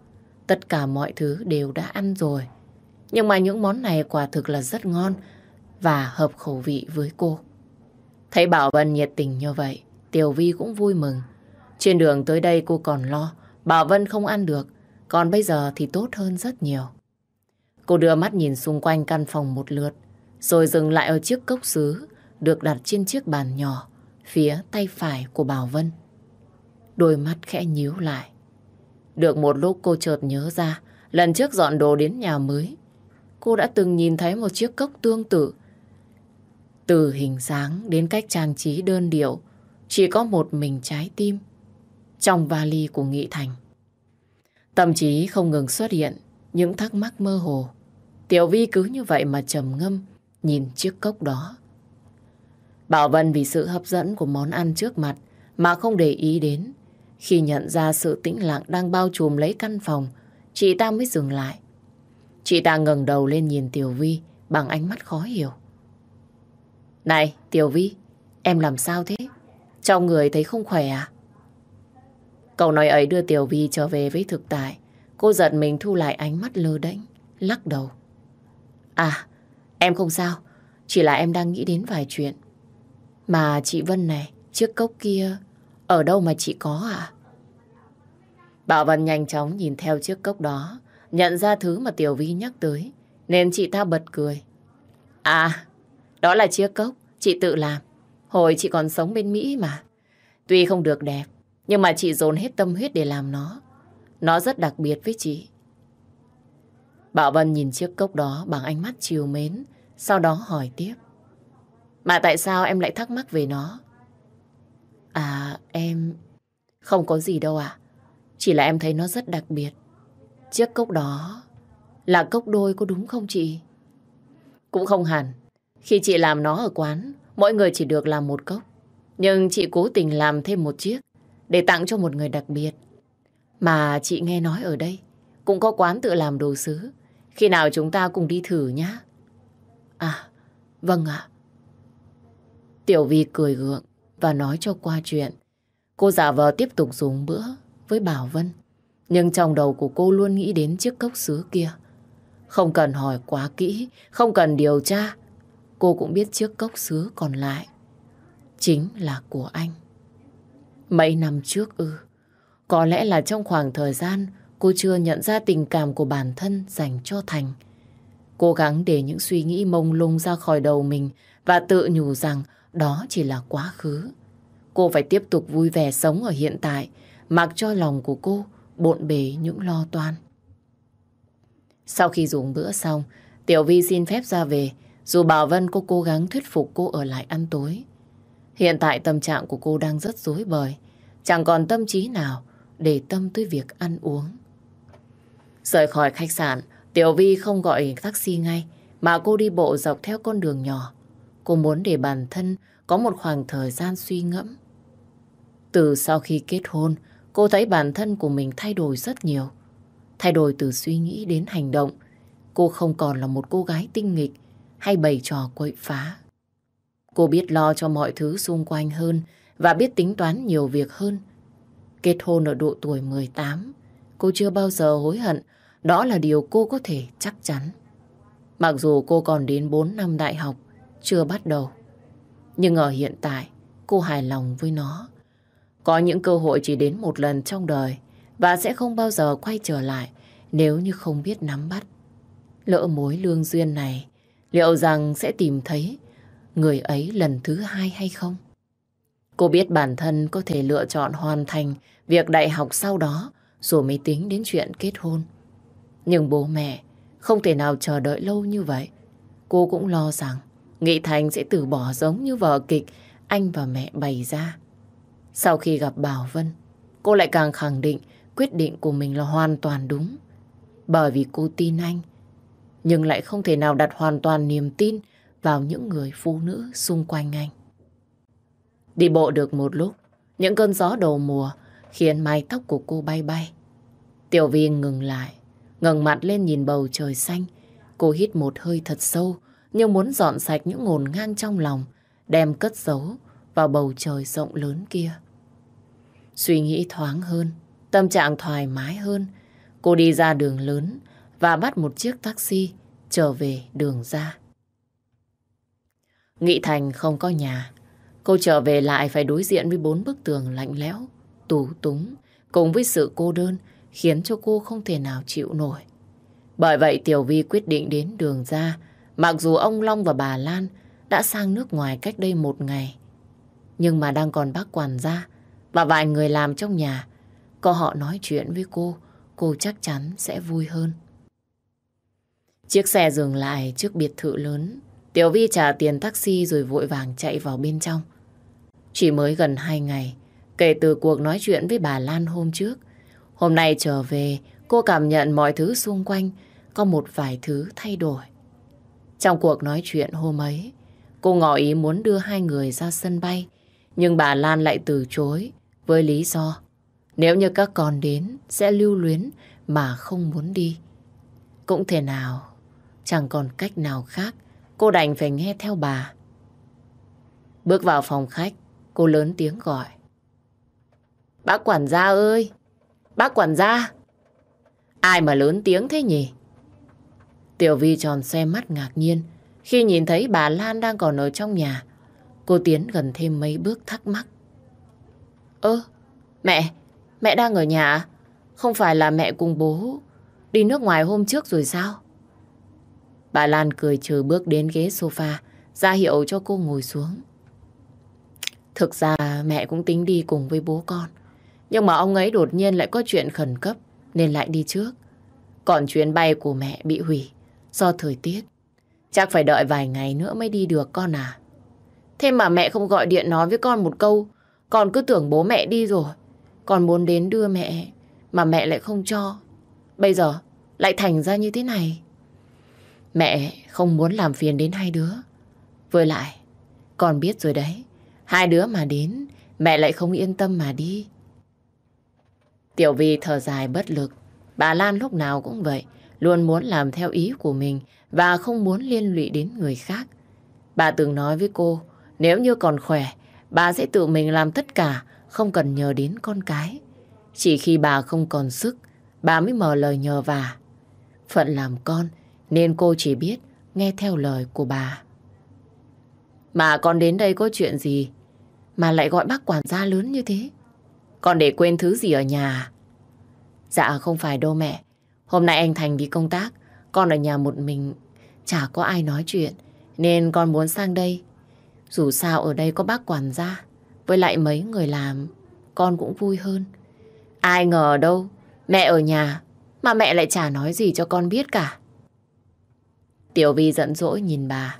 Tất cả mọi thứ đều đã ăn rồi. Nhưng mà những món này quả thực là rất ngon và hợp khẩu vị với cô. Thấy Bảo Vân nhiệt tình như vậy, Tiểu Vi cũng vui mừng. Trên đường tới đây cô còn lo Bảo Vân không ăn được, còn bây giờ thì tốt hơn rất nhiều. Cô đưa mắt nhìn xung quanh căn phòng một lượt, rồi dừng lại ở chiếc cốc sứ được đặt trên chiếc bàn nhỏ phía tay phải của Bảo Vân. Đôi mắt khẽ nhíu lại. Được một lúc cô chợt nhớ ra, lần trước dọn đồ đến nhà mới, cô đã từng nhìn thấy một chiếc cốc tương tự. Từ hình dáng đến cách trang trí đơn điệu, chỉ có một mình trái tim trong vali của Nghị Thành. Tâm trí không ngừng xuất hiện những thắc mắc mơ hồ. Tiểu Vi cứ như vậy mà trầm ngâm nhìn chiếc cốc đó. Bảo Vân vì sự hấp dẫn của món ăn trước mặt mà không để ý đến. Khi nhận ra sự tĩnh lặng đang bao trùm lấy căn phòng, chị ta mới dừng lại. Chị ta ngẩng đầu lên nhìn Tiểu Vi bằng ánh mắt khó hiểu. Này, Tiểu Vi, em làm sao thế? Trong người thấy không khỏe à? Câu nói ấy đưa Tiểu Vi trở về với thực tại. Cô giật mình thu lại ánh mắt lơ đễnh, lắc đầu. À, em không sao. Chỉ là em đang nghĩ đến vài chuyện. Mà chị Vân này, chiếc cốc kia, ở đâu mà chị có à? Bảo Vân nhanh chóng nhìn theo chiếc cốc đó, nhận ra thứ mà Tiểu Vi nhắc tới, nên chị ta bật cười. À, đó là chiếc cốc, chị tự làm. Hồi chị còn sống bên Mỹ mà. Tuy không được đẹp, nhưng mà chị dồn hết tâm huyết để làm nó. Nó rất đặc biệt với chị. Bảo Vân nhìn chiếc cốc đó bằng ánh mắt chiều mến, sau đó hỏi tiếp. Mà tại sao em lại thắc mắc về nó? À, em... Không có gì đâu ạ. Chỉ là em thấy nó rất đặc biệt. Chiếc cốc đó là cốc đôi có đúng không chị? Cũng không hẳn. Khi chị làm nó ở quán, mỗi người chỉ được làm một cốc. Nhưng chị cố tình làm thêm một chiếc để tặng cho một người đặc biệt. Mà chị nghe nói ở đây cũng có quán tự làm đồ sứ. Khi nào chúng ta cùng đi thử nhá. À, vâng ạ. Tiểu Vi cười gượng và nói cho qua chuyện. Cô giả vờ tiếp tục dùng bữa với Bảo Vân. Nhưng trong đầu của cô luôn nghĩ đến chiếc cốc sứ kia. Không cần hỏi quá kỹ, không cần điều tra. Cô cũng biết chiếc cốc sứ còn lại. Chính là của anh. Mấy năm trước ư. Có lẽ là trong khoảng thời gian cô chưa nhận ra tình cảm của bản thân dành cho Thành. Cố gắng để những suy nghĩ mông lung ra khỏi đầu mình và tự nhủ rằng đó chỉ là quá khứ. Cô phải tiếp tục vui vẻ sống ở hiện tại, mặc cho lòng của cô bộn bề những lo toan. Sau khi dùng bữa xong, Tiểu Vi xin phép ra về, dù Bảo Vân cô cố gắng thuyết phục cô ở lại ăn tối. Hiện tại tâm trạng của cô đang rất rối bời, chẳng còn tâm trí nào để tâm tới việc ăn uống. Rời khỏi khách sạn, Tiểu Vi không gọi taxi ngay, mà cô đi bộ dọc theo con đường nhỏ. Cô muốn để bản thân có một khoảng thời gian suy ngẫm. Từ sau khi kết hôn, cô thấy bản thân của mình thay đổi rất nhiều. Thay đổi từ suy nghĩ đến hành động. Cô không còn là một cô gái tinh nghịch hay bày trò quậy phá. Cô biết lo cho mọi thứ xung quanh hơn và biết tính toán nhiều việc hơn. Kết hôn ở độ tuổi 18, cô chưa bao giờ hối hận. Đó là điều cô có thể chắc chắn. Mặc dù cô còn đến 4 năm đại học, chưa bắt đầu. Nhưng ở hiện tại, cô hài lòng với nó. Có những cơ hội chỉ đến một lần trong đời và sẽ không bao giờ quay trở lại nếu như không biết nắm bắt. Lỡ mối lương duyên này, liệu rằng sẽ tìm thấy người ấy lần thứ hai hay không? Cô biết bản thân có thể lựa chọn hoàn thành việc đại học sau đó rồi mới tính đến chuyện kết hôn. Nhưng bố mẹ không thể nào chờ đợi lâu như vậy. Cô cũng lo rằng Nghị Thành sẽ từ bỏ giống như vở kịch anh và mẹ bày ra. Sau khi gặp Bảo Vân, cô lại càng khẳng định quyết định của mình là hoàn toàn đúng. Bởi vì cô tin anh, nhưng lại không thể nào đặt hoàn toàn niềm tin vào những người phụ nữ xung quanh anh. Đi bộ được một lúc, những cơn gió đầu mùa khiến mái tóc của cô bay bay. Tiểu viên ngừng lại, ngẩng mặt lên nhìn bầu trời xanh. Cô hít một hơi thật sâu, như muốn dọn sạch những ngổn ngang trong lòng, đem cất giấu vào bầu trời rộng lớn kia. Suy nghĩ thoáng hơn, tâm trạng thoải mái hơn. Cô đi ra đường lớn và bắt một chiếc taxi trở về đường ra. Nghị Thành không có nhà. Cô trở về lại phải đối diện với bốn bức tường lạnh lẽo, tù túng, cùng với sự cô đơn khiến cho cô không thể nào chịu nổi. Bởi vậy Tiểu Vi quyết định đến đường ra, mặc dù ông Long và bà Lan đã sang nước ngoài cách đây một ngày. Nhưng mà đang còn bác quản gia và vài người làm trong nhà, có họ nói chuyện với cô, cô chắc chắn sẽ vui hơn. Chiếc xe dừng lại trước biệt thự lớn. Tiểu Vi trả tiền taxi rồi vội vàng chạy vào bên trong. Chỉ mới gần hai ngày, kể từ cuộc nói chuyện với bà Lan hôm trước. Hôm nay trở về, cô cảm nhận mọi thứ xung quanh có một vài thứ thay đổi. Trong cuộc nói chuyện hôm ấy, cô ngỏ ý muốn đưa hai người ra sân bay, nhưng bà Lan lại từ chối với lý do nếu như các con đến sẽ lưu luyến mà không muốn đi. Cũng thể nào, chẳng còn cách nào khác, cô đành phải nghe theo bà. Bước vào phòng khách, cô lớn tiếng gọi. Bác quản gia ơi! Bác quản gia! Ai mà lớn tiếng thế nhỉ? Tiểu Vi tròn xe mắt ngạc nhiên khi nhìn thấy bà Lan đang còn ở trong nhà. Cô tiến gần thêm mấy bước thắc mắc. Ơ, mẹ, mẹ đang ở nhà à? Không phải là mẹ cùng bố đi nước ngoài hôm trước rồi sao? Bà Lan cười trừ bước đến ghế sofa, ra hiệu cho cô ngồi xuống. Thực ra mẹ cũng tính đi cùng với bố con. Nhưng mà ông ấy đột nhiên lại có chuyện khẩn cấp nên lại đi trước. Còn chuyến bay của mẹ bị hủy do thời tiết. Chắc phải đợi vài ngày nữa mới đi được con à. Thế mà mẹ không gọi điện nói với con một câu. Con cứ tưởng bố mẹ đi rồi. Con muốn đến đưa mẹ mà mẹ lại không cho. Bây giờ lại thành ra như thế này. Mẹ không muốn làm phiền đến hai đứa. Với lại, con biết rồi đấy. Hai đứa mà đến, mẹ lại không yên tâm mà đi. Tiểu Vi thở dài bất lực. Bà Lan lúc nào cũng vậy. Luôn muốn làm theo ý của mình và không muốn liên lụy đến người khác. Bà từng nói với cô, nếu như còn khỏe, bà sẽ tự mình làm tất cả, không cần nhờ đến con cái. Chỉ khi bà không còn sức, bà mới mở lời nhờ và. Phận làm con, nên cô chỉ biết nghe theo lời của bà. Mà con đến đây có chuyện gì mà lại gọi bác quản gia lớn như thế? Con để quên thứ gì ở nhà? Dạ không phải đâu mẹ. Hôm nay anh Thành đi công tác, con ở nhà một mình, chả có ai nói chuyện, nên con muốn sang đây. Dù sao ở đây có bác quản gia, với lại mấy người làm, con cũng vui hơn. Ai ngờ đâu, mẹ ở nhà, mà mẹ lại chả nói gì cho con biết cả. Tiểu Vi giận dỗi nhìn bà.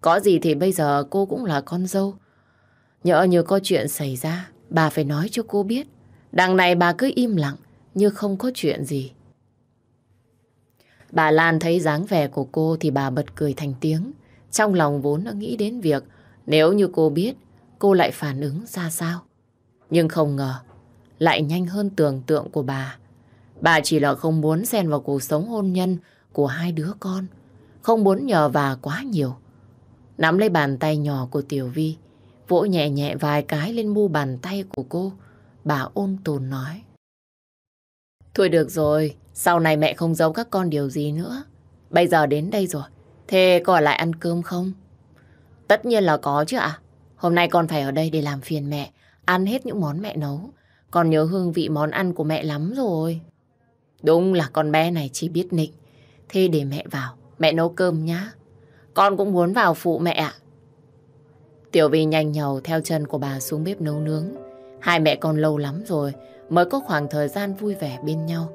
Có gì thì bây giờ cô cũng là con dâu. Nhỡ như có chuyện xảy ra, bà phải nói cho cô biết. Đằng này bà cứ im lặng, như không có chuyện gì. Bà Lan thấy dáng vẻ của cô thì bà bật cười thành tiếng. Trong lòng vốn đã nghĩ đến việc nếu như cô biết, cô lại phản ứng ra sao. Nhưng không ngờ, lại nhanh hơn tưởng tượng của bà. Bà chỉ là không muốn xen vào cuộc sống hôn nhân của hai đứa con. Không muốn nhờ và quá nhiều. Nắm lấy bàn tay nhỏ của Tiểu Vi, vỗ nhẹ nhẹ vài cái lên mu bàn tay của cô. Bà ôn tồn nói. Thôi được rồi, sau này mẹ không giấu các con điều gì nữa. Bây giờ đến đây rồi, thế có lại ăn cơm không? Tất nhiên là có chứ ạ. Hôm nay con phải ở đây để làm phiền mẹ, ăn hết những món mẹ nấu. Con nhớ hương vị món ăn của mẹ lắm rồi. Đúng là con bé này chỉ biết nịnh. Thế để mẹ vào, mẹ nấu cơm nhá. Con cũng muốn vào phụ mẹ ạ. Tiểu Vi nhanh nhầu theo chân của bà xuống bếp nấu nướng. Hai mẹ con lâu lắm rồi mới có khoảng thời gian vui vẻ bên nhau.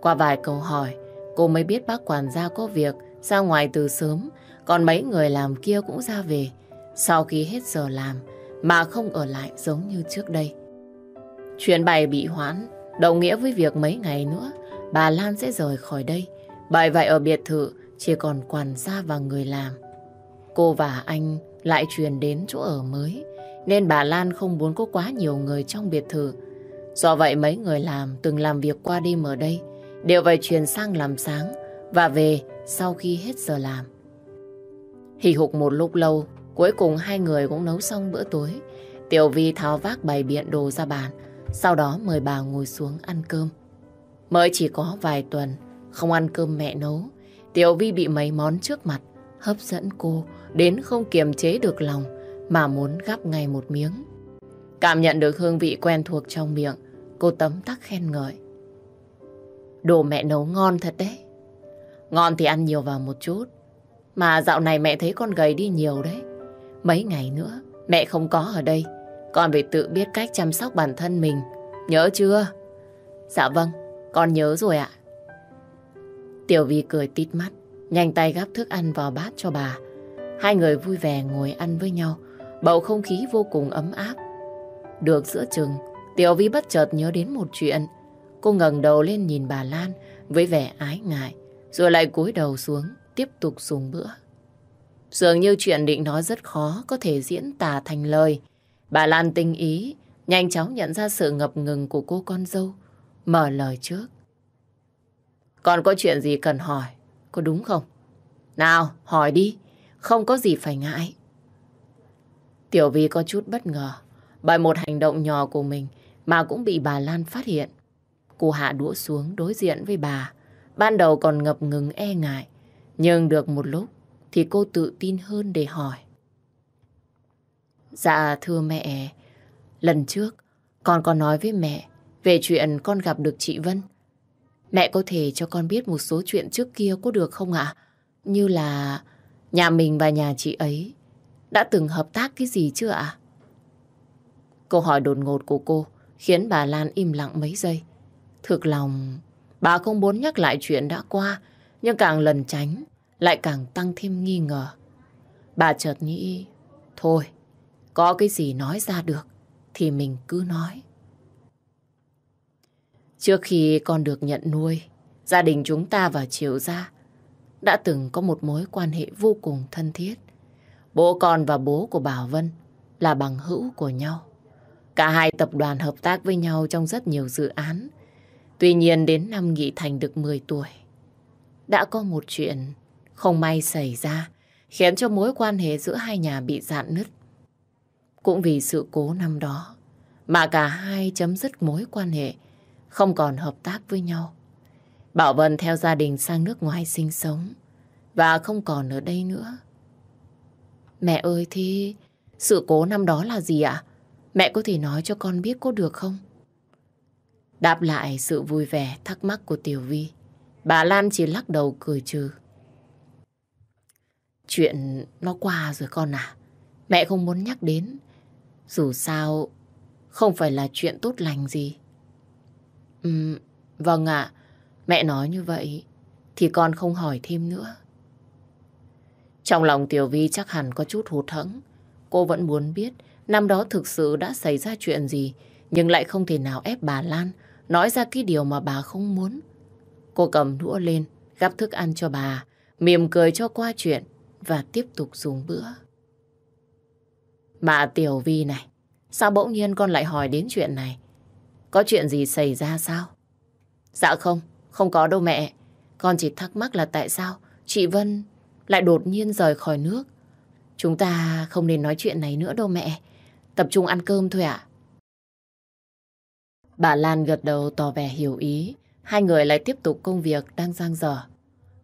Qua vài câu hỏi, cô mới biết bác quản gia có việc ra ngoài từ sớm, còn mấy người làm kia cũng ra về sau khi hết giờ làm mà không ở lại giống như trước đây. Chuyến bay bị hoãn, đồng nghĩa với việc mấy ngày nữa bà Lan sẽ rời khỏi đây. Bởi vậy ở biệt thự chỉ còn quản gia và người làm. Cô và anh lại chuyển đến chỗ ở mới, nên bà Lan không muốn có quá nhiều người trong biệt thự. Do vậy mấy người làm từng làm việc qua đêm ở đây đều phải chuyển sang làm sáng và về sau khi hết giờ làm. Hì hục một lúc lâu, cuối cùng hai người cũng nấu xong bữa tối. Tiểu Vi tháo vác bày biện đồ ra bàn, sau đó mời bà ngồi xuống ăn cơm. Mới chỉ có vài tuần, không ăn cơm mẹ nấu, Tiểu Vi bị mấy món trước mặt hấp dẫn cô đến không kiềm chế được lòng mà muốn gắp ngay một miếng. Cảm nhận được hương vị quen thuộc trong miệng, cô tấm tắc khen ngợi. Đồ mẹ nấu ngon thật đấy. Ngon thì ăn nhiều vào một chút. Mà dạo này mẹ thấy con gầy đi nhiều đấy. Mấy ngày nữa, mẹ không có ở đây. Con phải tự biết cách chăm sóc bản thân mình. Nhớ chưa? Dạ vâng, con nhớ rồi ạ. Tiểu Vi cười tít mắt, nhanh tay gắp thức ăn vào bát cho bà. Hai người vui vẻ ngồi ăn với nhau, bầu không khí vô cùng ấm áp. Được giữa chừng, Tiểu Vi bất chợt nhớ đến một chuyện. Cô ngẩng đầu lên nhìn bà Lan với vẻ ái ngại, rồi lại cúi đầu xuống, tiếp tục dùng bữa. Dường như chuyện định nói rất khó có thể diễn tả thành lời. Bà Lan tinh ý, nhanh chóng nhận ra sự ngập ngừng của cô con dâu, mở lời trước. Còn có chuyện gì cần hỏi, có đúng không? Nào, hỏi đi, không có gì phải ngại. Tiểu Vi có chút bất ngờ, bởi một hành động nhỏ của mình mà cũng bị bà Lan phát hiện. Cô hạ đũa xuống đối diện với bà. Ban đầu còn ngập ngừng e ngại, nhưng được một lúc thì cô tự tin hơn để hỏi. Dạ thưa mẹ, lần trước con có nói với mẹ về chuyện con gặp được chị Vân. Mẹ có thể cho con biết một số chuyện trước kia có được không ạ? Như là nhà mình và nhà chị ấy đã từng hợp tác cái gì chưa ạ? Câu hỏi đột ngột của cô khiến bà Lan im lặng mấy giây. Thực lòng, bà không muốn nhắc lại chuyện đã qua, nhưng càng lần tránh, lại càng tăng thêm nghi ngờ. Bà chợt nghĩ, thôi, có cái gì nói ra được, thì mình cứ nói. Trước khi con được nhận nuôi, gia đình chúng ta và Triều Gia đã từng có một mối quan hệ vô cùng thân thiết. Bố con và bố của Bảo Vân là bằng hữu của nhau. Cả hai tập đoàn hợp tác với nhau trong rất nhiều dự án. Tuy nhiên đến năm Nghị Thành được 10 tuổi, đã có một chuyện không may xảy ra khiến cho mối quan hệ giữa hai nhà bị dạn nứt. Cũng vì sự cố năm đó mà cả hai chấm dứt mối quan hệ, không còn hợp tác với nhau. Bảo Vân theo gia đình sang nước ngoài sinh sống và không còn ở đây nữa. Mẹ ơi thì sự cố năm đó là gì ạ? Mẹ có thể nói cho con biết có được không? Đáp lại sự vui vẻ thắc mắc của Tiểu Vi, bà Lan chỉ lắc đầu cười trừ. Chuyện nó qua rồi con à. Mẹ không muốn nhắc đến. Dù sao, không phải là chuyện tốt lành gì. Ừ, vâng ạ. mẹ nói như vậy, thì con không hỏi thêm nữa. Trong lòng Tiểu Vi chắc hẳn có chút hụt hẫng. Cô vẫn muốn biết năm đó thực sự đã xảy ra chuyện gì, nhưng lại không thể nào ép bà Lan nói ra cái điều mà bà không muốn. Cô cầm đũa lên, gắp thức ăn cho bà, mỉm cười cho qua chuyện và tiếp tục dùng bữa. Mà Tiểu Vi này, sao bỗng nhiên con lại hỏi đến chuyện này? Có chuyện gì xảy ra sao? Dạ không, không có đâu mẹ. Con chỉ thắc mắc là tại sao chị Vân lại đột nhiên rời khỏi nước. Chúng ta không nên nói chuyện này nữa đâu mẹ. Tập trung ăn cơm thôi ạ. Bà Lan gật đầu tỏ vẻ hiểu ý. Hai người lại tiếp tục công việc đang giang dở.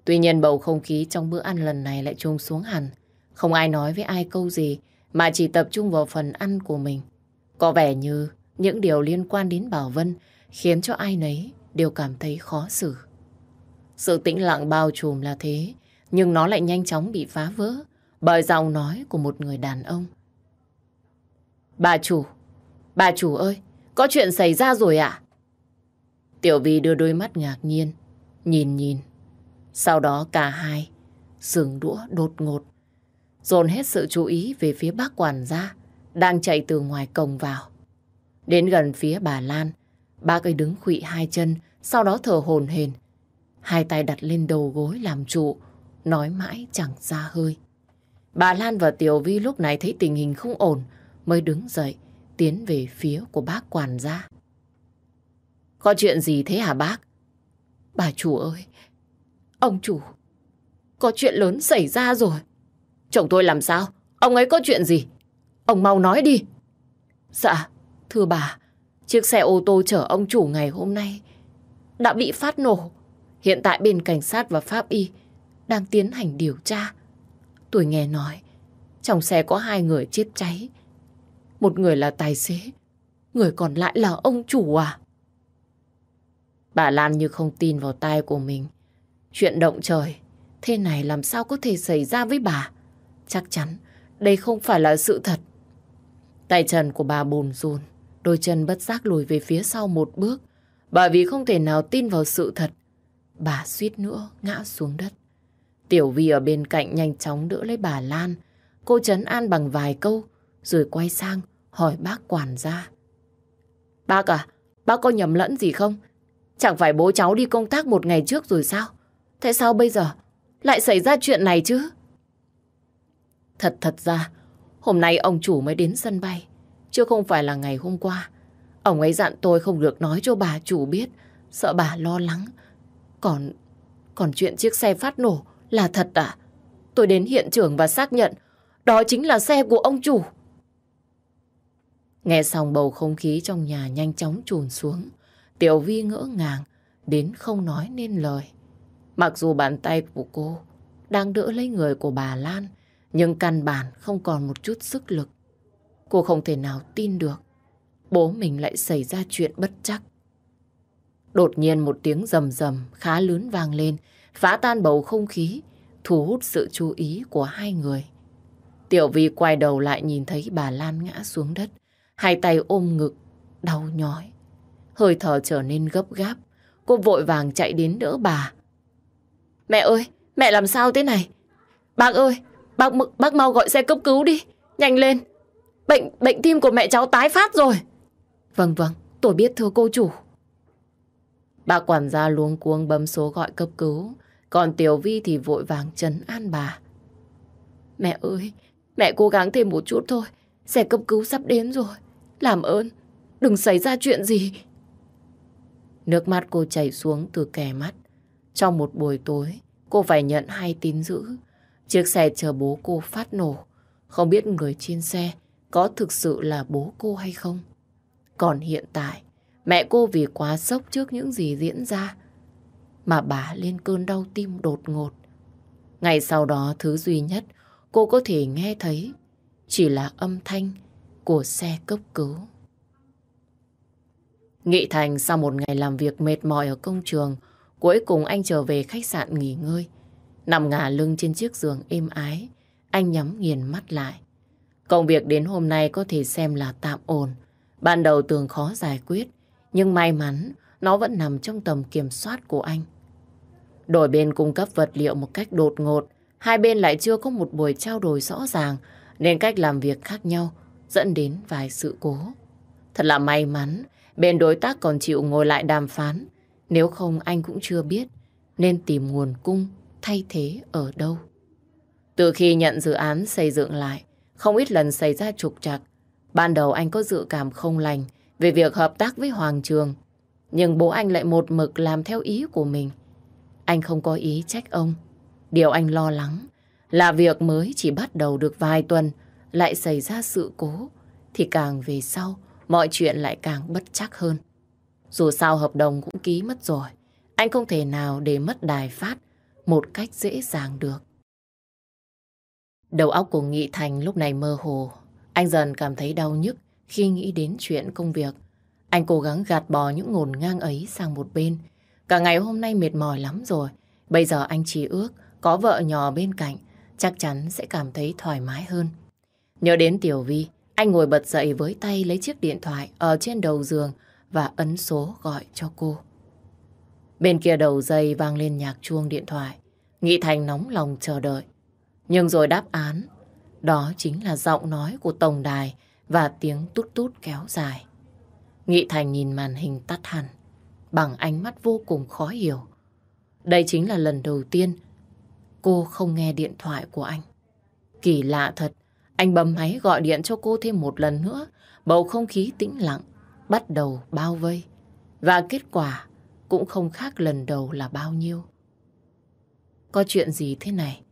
Tuy nhiên bầu không khí trong bữa ăn lần này lại trông xuống hẳn. Không ai nói với ai câu gì mà chỉ tập trung vào phần ăn của mình. Có vẻ như những điều liên quan đến Bảo Vân khiến cho ai nấy đều cảm thấy khó xử. Sự tĩnh lặng bao trùm là thế, nhưng nó lại nhanh chóng bị phá vỡ bởi giọng nói của một người đàn ông. Bà chủ, bà chủ ơi, có chuyện xảy ra rồi ạ? Tiểu Vi đưa đôi mắt ngạc nhiên, nhìn nhìn. Sau đó cả hai dừng đũa đột ngột, dồn hết sự chú ý về phía bác quản gia đang chạy từ ngoài cổng vào. Đến gần phía bà Lan, bác ấy đứng khụy hai chân, sau đó thở hồn hền. Hai tay đặt lên đầu gối làm trụ, nói mãi chẳng ra hơi. Bà Lan và Tiểu Vi lúc này thấy tình hình không ổn, mới đứng dậy, tiến về phía của bác quản gia. Có chuyện gì thế hả bác? Bà chủ ơi, ông chủ, có chuyện lớn xảy ra rồi. Chồng tôi làm sao? Ông ấy có chuyện gì? Ông mau nói đi. Dạ, thưa bà, chiếc xe ô tô chở ông chủ ngày hôm nay đã bị phát nổ. Hiện tại bên cảnh sát và pháp y đang tiến hành điều tra. Tôi nghe nói trong xe có hai người chết cháy. Một người là tài xế, người còn lại là ông chủ à? Bà Lan như không tin vào tai của mình. Chuyện động trời, thế này làm sao có thể xảy ra với bà? Chắc chắn đây không phải là sự thật. Tay chân của bà bồn rùn, đôi chân bất giác lùi về phía sau một bước. bà vì không thể nào tin vào sự thật, bà suýt nữa ngã xuống đất. Tiểu Vi ở bên cạnh nhanh chóng đỡ lấy bà Lan. Cô trấn an bằng vài câu, rồi quay sang hỏi bác quản gia. Bác à, bác có nhầm lẫn gì không? Chẳng phải bố cháu đi công tác một ngày trước rồi sao? Tại sao bây giờ lại xảy ra chuyện này chứ? Thật thật ra, hôm nay ông chủ mới đến sân bay, chứ không phải là ngày hôm qua. Ông ấy dặn tôi không được nói cho bà chủ biết, sợ bà lo lắng. Còn còn chuyện chiếc xe phát nổ là thật à? Tôi đến hiện trường và xác nhận đó chính là xe của ông chủ. Nghe xong bầu không khí trong nhà nhanh chóng trùn xuống. Tiểu Vi ngỡ ngàng, đến không nói nên lời. Mặc dù bàn tay của cô đang đỡ lấy người của bà Lan, nhưng căn bản không còn một chút sức lực. Cô không thể nào tin được bố mình lại xảy ra chuyện bất chắc. Đột nhiên một tiếng rầm rầm khá lớn vang lên, phá tan bầu không khí, thu hút sự chú ý của hai người. Tiểu Vi quay đầu lại nhìn thấy bà Lan ngã xuống đất, hai tay ôm ngực, đau nhói. Hơi thở trở nên gấp gáp, cô vội vàng chạy đến đỡ bà. Mẹ ơi, mẹ làm sao thế này? Bác ơi, bác, bác mau gọi xe cấp cứu đi, nhanh lên. Bệnh bệnh tim của mẹ cháu tái phát rồi. Vâng vâng, tôi biết thưa cô chủ. Bà quản gia luống cuống bấm số gọi cấp cứu, còn Tiểu Vi thì vội vàng chấn an bà. Mẹ ơi, mẹ cố gắng thêm một chút thôi, xe cấp cứu sắp đến rồi. Làm ơn, đừng xảy ra chuyện gì. Nước mắt cô chảy xuống từ kẻ mắt. Trong một buổi tối, cô phải nhận hai tin dữ. Chiếc xe chờ bố cô phát nổ. Không biết người trên xe có thực sự là bố cô hay không. Còn hiện tại, mẹ cô vì quá sốc trước những gì diễn ra, mà bà lên cơn đau tim đột ngột. Ngày sau đó, thứ duy nhất cô có thể nghe thấy chỉ là âm thanh của xe cấp cứu. Nghị Thành sau một ngày làm việc mệt mỏi ở công trường, cuối cùng anh trở về khách sạn nghỉ ngơi. Nằm ngả lưng trên chiếc giường êm ái, anh nhắm nghiền mắt lại. Công việc đến hôm nay có thể xem là tạm ổn, Ban đầu tưởng khó giải quyết, nhưng may mắn nó vẫn nằm trong tầm kiểm soát của anh. Đổi bên cung cấp vật liệu một cách đột ngột, hai bên lại chưa có một buổi trao đổi rõ ràng, nên cách làm việc khác nhau, dẫn đến vài sự cố. Thật là may mắn, bên đối tác còn chịu ngồi lại đàm phán, nếu không anh cũng chưa biết nên tìm nguồn cung thay thế ở đâu. Từ khi nhận dự án xây dựng lại, không ít lần xảy ra trục trặc, Ban đầu anh có dự cảm không lành về việc hợp tác với Hoàng Trường. Nhưng bố anh lại một mực làm theo ý của mình. Anh không có ý trách ông. Điều anh lo lắng là việc mới chỉ bắt đầu được vài tuần lại xảy ra sự cố thì càng về sau mọi chuyện lại càng bất chắc hơn. Dù sao hợp đồng cũng ký mất rồi. Anh không thể nào để mất đài phát một cách dễ dàng được. Đầu óc của Nghị Thành lúc này mơ hồ anh dần cảm thấy đau nhức khi nghĩ đến chuyện công việc. Anh cố gắng gạt bỏ những ngồn ngang ấy sang một bên. Cả ngày hôm nay mệt mỏi lắm rồi. Bây giờ anh chỉ ước có vợ nhỏ bên cạnh, chắc chắn sẽ cảm thấy thoải mái hơn. Nhớ đến Tiểu Vi, anh ngồi bật dậy với tay lấy chiếc điện thoại ở trên đầu giường và ấn số gọi cho cô. Bên kia đầu dây vang lên nhạc chuông điện thoại. Nghị Thành nóng lòng chờ đợi. Nhưng rồi đáp án đó chính là giọng nói của tổng đài và tiếng tút tút kéo dài. Nghị Thành nhìn màn hình tắt hẳn, bằng ánh mắt vô cùng khó hiểu. Đây chính là lần đầu tiên cô không nghe điện thoại của anh. Kỳ lạ thật, anh bấm máy gọi điện cho cô thêm một lần nữa, bầu không khí tĩnh lặng, bắt đầu bao vây. Và kết quả cũng không khác lần đầu là bao nhiêu. Có chuyện gì thế này?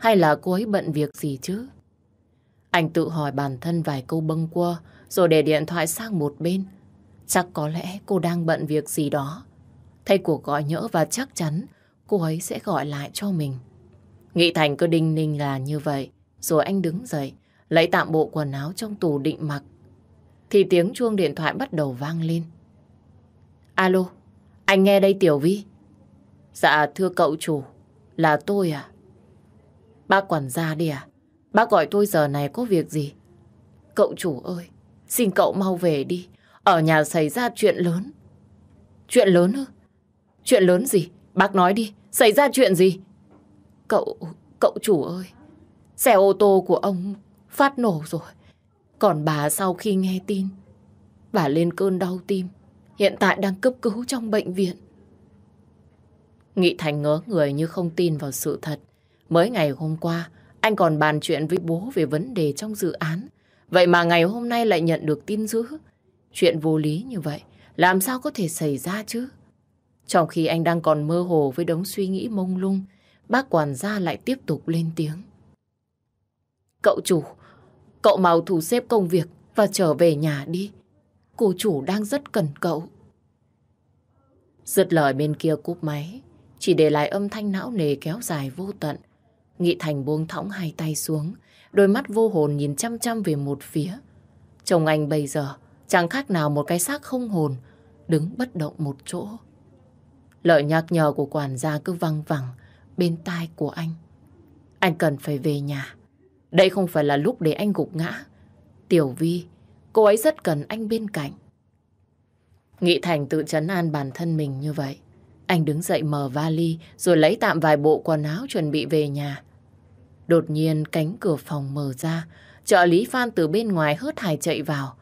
Hay là cô ấy bận việc gì chứ? Anh tự hỏi bản thân vài câu bâng quơ rồi để điện thoại sang một bên. Chắc có lẽ cô đang bận việc gì đó. Thay cuộc gọi nhỡ và chắc chắn cô ấy sẽ gọi lại cho mình. Nghị Thành cứ đinh ninh là như vậy. Rồi anh đứng dậy, lấy tạm bộ quần áo trong tủ định mặc. Thì tiếng chuông điện thoại bắt đầu vang lên. Alo, anh nghe đây Tiểu Vi. Dạ thưa cậu chủ, là tôi à? Bác quản gia đi à? Bác gọi tôi giờ này có việc gì? Cậu chủ ơi, xin cậu mau về đi. Ở nhà xảy ra chuyện lớn. Chuyện lớn ư? Chuyện lớn gì? Bác nói đi, xảy ra chuyện gì? Cậu, cậu chủ ơi, xe ô tô của ông phát nổ rồi. Còn bà sau khi nghe tin, bà lên cơn đau tim. Hiện tại đang cấp cứu trong bệnh viện. Nghị Thành ngớ người như không tin vào sự thật. Mới ngày hôm qua, anh còn bàn chuyện với bố về vấn đề trong dự án. Vậy mà ngày hôm nay lại nhận được tin dữ. Chuyện vô lý như vậy, làm sao có thể xảy ra chứ? Trong khi anh đang còn mơ hồ với đống suy nghĩ mông lung, bác quản gia lại tiếp tục lên tiếng. Cậu chủ, cậu mau thu xếp công việc và trở về nhà đi. Cô chủ đang rất cần cậu. Dứt lời bên kia cúp máy, chỉ để lại âm thanh não nề kéo dài vô tận. Nghị Thành buông thõng hai tay xuống, đôi mắt vô hồn nhìn chăm chăm về một phía. Chồng anh bây giờ chẳng khác nào một cái xác không hồn, đứng bất động một chỗ. Lời nhắc nhở của quản gia cứ văng vẳng bên tai của anh. Anh cần phải về nhà. Đây không phải là lúc để anh gục ngã. Tiểu Vi, cô ấy rất cần anh bên cạnh. Nghị Thành tự chấn an bản thân mình như vậy. Anh đứng dậy mở vali rồi lấy tạm vài bộ quần áo chuẩn bị về nhà. Đột nhiên cánh cửa phòng mở ra, trợ lý Phan từ bên ngoài hớt hải chạy vào.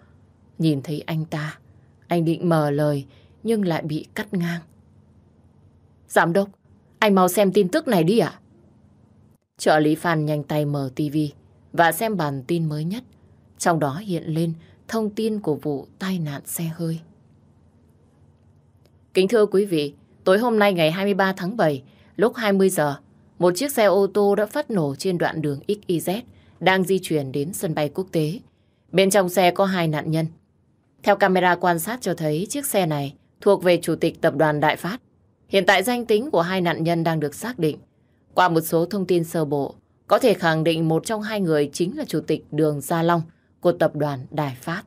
Nhìn thấy anh ta, anh định mở lời nhưng lại bị cắt ngang. Giám đốc, anh mau xem tin tức này đi ạ. Trợ lý Phan nhanh tay mở tivi và xem bản tin mới nhất. Trong đó hiện lên thông tin của vụ tai nạn xe hơi. Kính thưa quý vị, tối hôm nay ngày 23 tháng 7, lúc 20 giờ, một chiếc xe ô tô đã phát nổ trên đoạn đường XYZ đang di chuyển đến sân bay quốc tế. Bên trong xe có hai nạn nhân. Theo camera quan sát cho thấy chiếc xe này thuộc về Chủ tịch Tập đoàn Đại Phát. Hiện tại danh tính của hai nạn nhân đang được xác định. Qua một số thông tin sơ bộ, có thể khẳng định một trong hai người chính là Chủ tịch Đường Gia Long của Tập đoàn Đại Phát.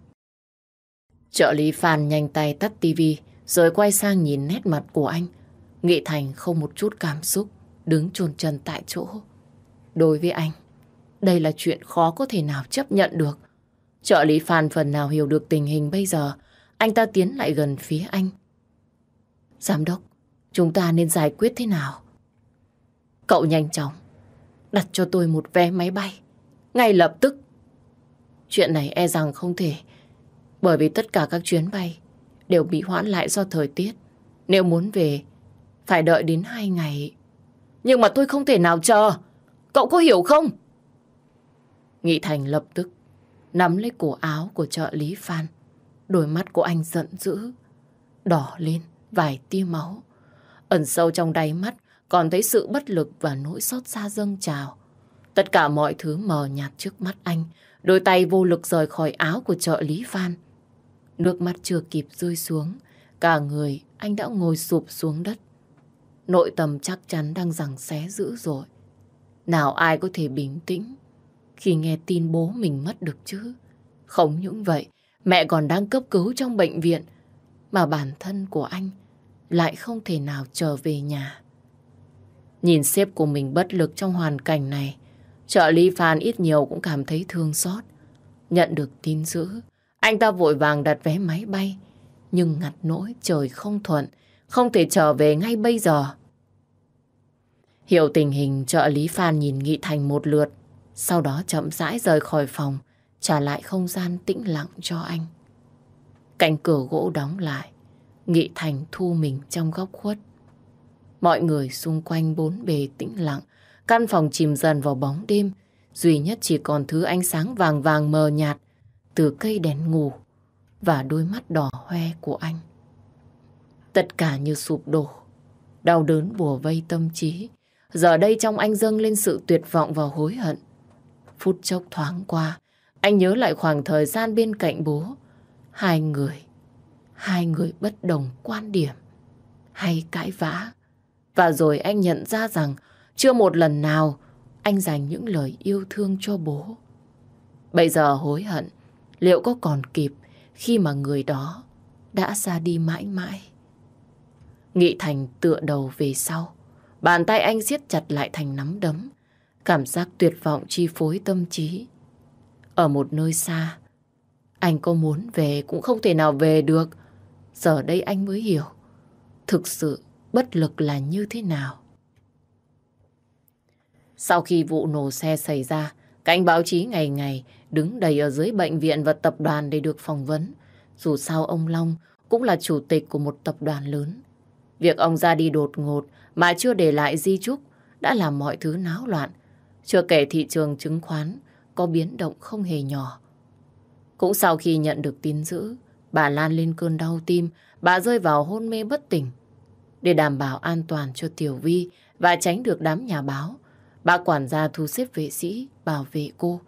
Trợ lý Phan nhanh tay tắt tivi rồi quay sang nhìn nét mặt của anh. Nghị Thành không một chút cảm xúc, đứng chôn chân tại chỗ. Đối với anh, đây là chuyện khó có thể nào chấp nhận được. Trợ lý Phan phần nào hiểu được tình hình bây giờ, anh ta tiến lại gần phía anh. Giám đốc, chúng ta nên giải quyết thế nào? Cậu nhanh chóng, đặt cho tôi một vé máy bay, ngay lập tức. Chuyện này e rằng không thể, bởi vì tất cả các chuyến bay đều bị hoãn lại do thời tiết. Nếu muốn về, phải đợi đến hai ngày. Nhưng mà tôi không thể nào chờ. Cậu có hiểu không? Nghị Thành lập tức nắm lấy cổ áo của trợ lý Phan. Đôi mắt của anh giận dữ, đỏ lên vài tia máu. Ẩn sâu trong đáy mắt còn thấy sự bất lực và nỗi xót xa dâng trào. Tất cả mọi thứ mờ nhạt trước mắt anh, đôi tay vô lực rời khỏi áo của trợ lý Phan. Nước mắt chưa kịp rơi xuống, cả người anh đã ngồi sụp xuống đất. Nội tâm chắc chắn đang rằng xé dữ rồi. Nào ai có thể bình tĩnh khi nghe tin bố mình mất được chứ? Không những vậy, mẹ còn đang cấp cứu trong bệnh viện, mà bản thân của anh lại không thể nào trở về nhà. Nhìn sếp của mình bất lực trong hoàn cảnh này, trợ lý Phan ít nhiều cũng cảm thấy thương xót. Nhận được tin dữ, anh ta vội vàng đặt vé máy bay, nhưng ngặt nỗi trời không thuận, không thể trở về ngay bây giờ. Hiểu tình hình trợ lý Phan nhìn Nghị Thành một lượt, sau đó chậm rãi rời khỏi phòng, trả lại không gian tĩnh lặng cho anh. Cánh cửa gỗ đóng lại, Nghị Thành thu mình trong góc khuất. Mọi người xung quanh bốn bề tĩnh lặng, căn phòng chìm dần vào bóng đêm, duy nhất chỉ còn thứ ánh sáng vàng vàng mờ nhạt từ cây đèn ngủ và đôi mắt đỏ hoe của anh. Tất cả như sụp đổ, đau đớn bùa vây tâm trí. Giờ đây trong anh dâng lên sự tuyệt vọng và hối hận. Phút chốc thoáng qua, anh nhớ lại khoảng thời gian bên cạnh bố. Hai người, hai người bất đồng quan điểm hay cãi vã. Và rồi anh nhận ra rằng chưa một lần nào anh dành những lời yêu thương cho bố. Bây giờ hối hận, liệu có còn kịp khi mà người đó đã ra đi mãi mãi? Nghị Thành tựa đầu về sau. Bàn tay anh siết chặt lại thành nắm đấm. Cảm giác tuyệt vọng chi phối tâm trí. Ở một nơi xa, anh có muốn về cũng không thể nào về được. Giờ đây anh mới hiểu. Thực sự bất lực là như thế nào. Sau khi vụ nổ xe xảy ra, cánh báo chí ngày ngày đứng đầy ở dưới bệnh viện và tập đoàn để được phỏng vấn. Dù sao ông Long cũng là chủ tịch của một tập đoàn lớn. Việc ông ra đi đột ngột mà chưa để lại di chúc đã làm mọi thứ náo loạn. Chưa kể thị trường chứng khoán có biến động không hề nhỏ. Cũng sau khi nhận được tin dữ, bà Lan lên cơn đau tim, bà rơi vào hôn mê bất tỉnh. Để đảm bảo an toàn cho Tiểu Vi và tránh được đám nhà báo, bà quản gia thu xếp vệ sĩ bảo vệ cô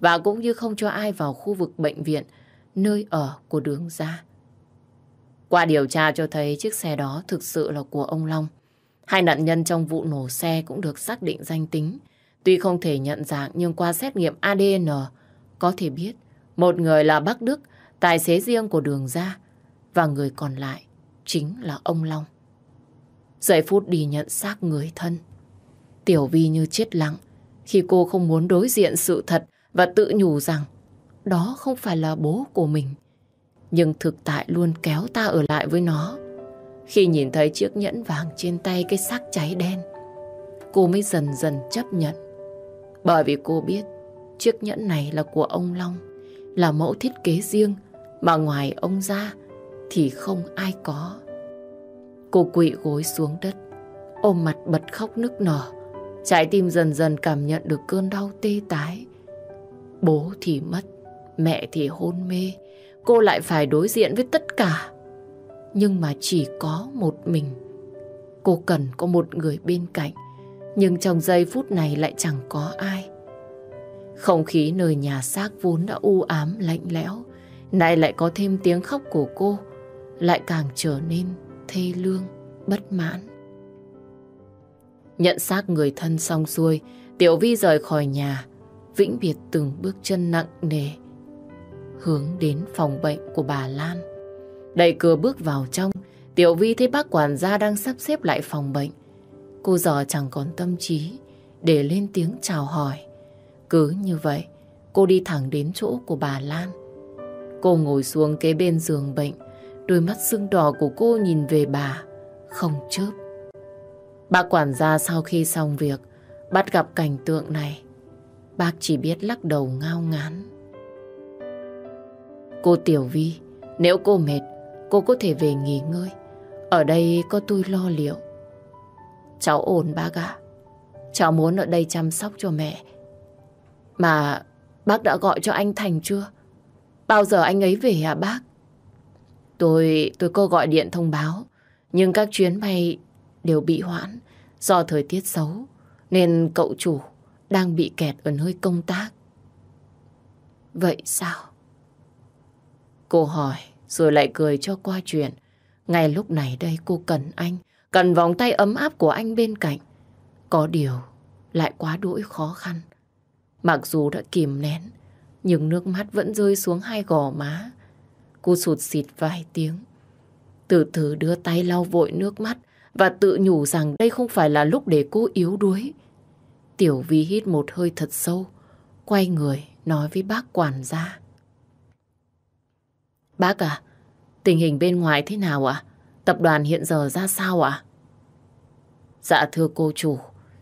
và cũng như không cho ai vào khu vực bệnh viện, nơi ở của đường ra. Qua điều tra cho thấy chiếc xe đó thực sự là của ông Long. Hai nạn nhân trong vụ nổ xe cũng được xác định danh tính. Tuy không thể nhận dạng nhưng qua xét nghiệm ADN có thể biết một người là Bắc Đức, tài xế riêng của đường ra và người còn lại chính là ông Long. Giây phút đi nhận xác người thân. Tiểu Vi như chết lặng khi cô không muốn đối diện sự thật và tự nhủ rằng đó không phải là bố của mình. Nhưng thực tại luôn kéo ta ở lại với nó. Khi nhìn thấy chiếc nhẫn vàng trên tay cái xác cháy đen, cô mới dần dần chấp nhận. Bởi vì cô biết chiếc nhẫn này là của ông Long, là mẫu thiết kế riêng mà ngoài ông ra thì không ai có. Cô quỵ gối xuống đất, ôm mặt bật khóc nức nở. Trái tim dần dần cảm nhận được cơn đau tê tái. Bố thì mất, mẹ thì hôn mê, cô lại phải đối diện với tất cả. Nhưng mà chỉ có một mình. Cô cần có một người bên cạnh, nhưng trong giây phút này lại chẳng có ai. Không khí nơi nhà xác vốn đã u ám lạnh lẽo, nay lại có thêm tiếng khóc của cô, lại càng trở nên thê lương, bất mãn. Nhận xác người thân xong xuôi, Tiểu Vi rời khỏi nhà, vĩnh biệt từng bước chân nặng nề, hướng đến phòng bệnh của bà Lan. Đẩy cửa bước vào trong, Tiểu Vi thấy bác quản gia đang sắp xếp lại phòng bệnh. Cô giờ chẳng còn tâm trí để lên tiếng chào hỏi. Cứ như vậy, cô đi thẳng đến chỗ của bà Lan. Cô ngồi xuống kế bên giường bệnh, đôi mắt sưng đỏ của cô nhìn về bà, không chớp. Bà quản gia sau khi xong việc, bắt gặp cảnh tượng này, bác chỉ biết lắc đầu ngao ngán. Cô Tiểu Vi, nếu cô mệt, cô có thể về nghỉ ngơi. Ở đây có tôi lo liệu. Cháu ổn bác ạ. Cháu muốn ở đây chăm sóc cho mẹ. Mà bác đã gọi cho anh Thành chưa? Bao giờ anh ấy về hả bác? Tôi, tôi có gọi điện thông báo. Nhưng các chuyến bay đều bị hoãn do thời tiết xấu. Nên cậu chủ đang bị kẹt ở nơi công tác. Vậy sao? Cô hỏi rồi lại cười cho qua chuyện. Ngay lúc này đây cô cần anh, cần vòng tay ấm áp của anh bên cạnh. Có điều lại quá đỗi khó khăn. Mặc dù đã kìm nén, nhưng nước mắt vẫn rơi xuống hai gò má. Cô sụt xịt vài tiếng. Từ từ đưa tay lau vội nước mắt và tự nhủ rằng đây không phải là lúc để cô yếu đuối. Tiểu Vi hít một hơi thật sâu, quay người nói với bác quản gia. Bác à, tình hình bên ngoài thế nào ạ? Tập đoàn hiện giờ ra sao ạ? Dạ thưa cô chủ,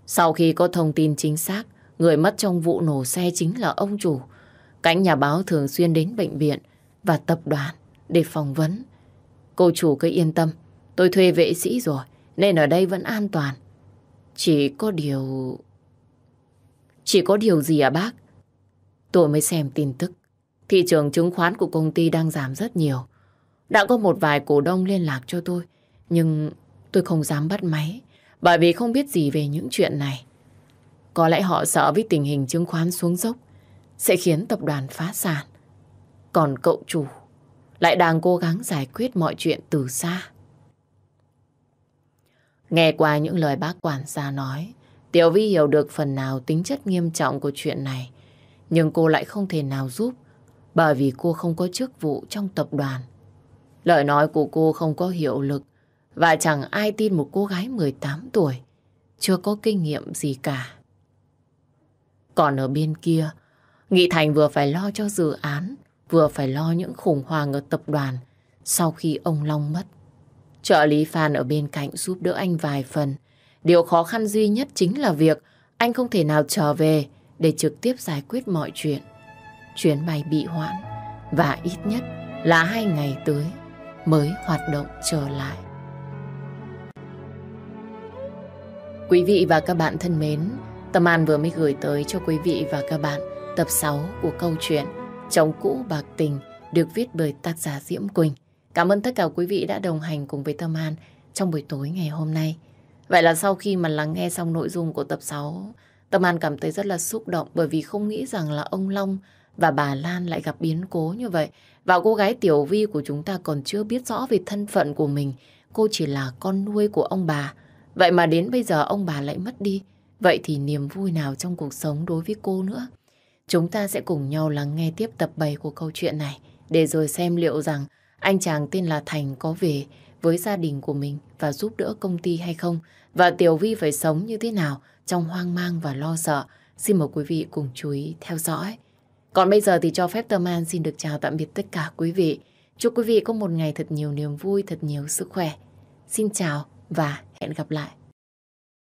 sau khi có thông tin chính xác, người mất trong vụ nổ xe chính là ông chủ. Cánh nhà báo thường xuyên đến bệnh viện và tập đoàn để phỏng vấn. Cô chủ cứ yên tâm, tôi thuê vệ sĩ rồi, nên ở đây vẫn an toàn. Chỉ có điều... Chỉ có điều gì à bác? Tôi mới xem tin tức. Thị trường chứng khoán của công ty đang giảm rất nhiều. Đã có một vài cổ đông liên lạc cho tôi, nhưng tôi không dám bắt máy, bởi vì không biết gì về những chuyện này. Có lẽ họ sợ với tình hình chứng khoán xuống dốc, sẽ khiến tập đoàn phá sản. Còn cậu chủ, lại đang cố gắng giải quyết mọi chuyện từ xa. Nghe qua những lời bác quản gia nói, Tiểu Vi hiểu được phần nào tính chất nghiêm trọng của chuyện này. Nhưng cô lại không thể nào giúp, bởi vì cô không có chức vụ trong tập đoàn. Lời nói của cô không có hiệu lực, và chẳng ai tin một cô gái 18 tuổi, chưa có kinh nghiệm gì cả. Còn ở bên kia, Nghị Thành vừa phải lo cho dự án, vừa phải lo những khủng hoảng ở tập đoàn sau khi ông Long mất. Trợ lý Phan ở bên cạnh giúp đỡ anh vài phần. Điều khó khăn duy nhất chính là việc anh không thể nào trở về để trực tiếp giải quyết mọi chuyện. Chuyến bay bị hoãn và ít nhất là hai ngày tới mới hoạt động trở lại. Quý vị và các bạn thân mến, Tâm An vừa mới gửi tới cho quý vị và các bạn tập 6 của câu chuyện Chồng cũ bạc tình được viết bởi tác giả Diễm Quỳnh. Cảm ơn tất cả quý vị đã đồng hành cùng với Tâm An trong buổi tối ngày hôm nay. Vậy là sau khi mà lắng nghe xong nội dung của tập 6, Tâm An cảm thấy rất là xúc động bởi vì không nghĩ rằng là ông Long và bà Lan lại gặp biến cố như vậy. Và cô gái Tiểu Vi của chúng ta còn chưa biết rõ về thân phận của mình. Cô chỉ là con nuôi của ông bà. Vậy mà đến bây giờ ông bà lại mất đi. Vậy thì niềm vui nào trong cuộc sống đối với cô nữa? Chúng ta sẽ cùng nhau lắng nghe tiếp tập 7 của câu chuyện này, để rồi xem liệu rằng anh chàng tên là Thành có về với gia đình của mình và giúp đỡ công ty hay không và Tiểu Vi phải sống như thế nào trong hoang mang và lo sợ. Xin mời quý vị cùng chú ý theo dõi. Còn bây giờ thì cho phép Tâm An xin được chào tạm biệt tất cả quý vị. Chúc quý vị có một ngày thật nhiều niềm vui, thật nhiều sức khỏe. Xin chào và hẹn gặp lại.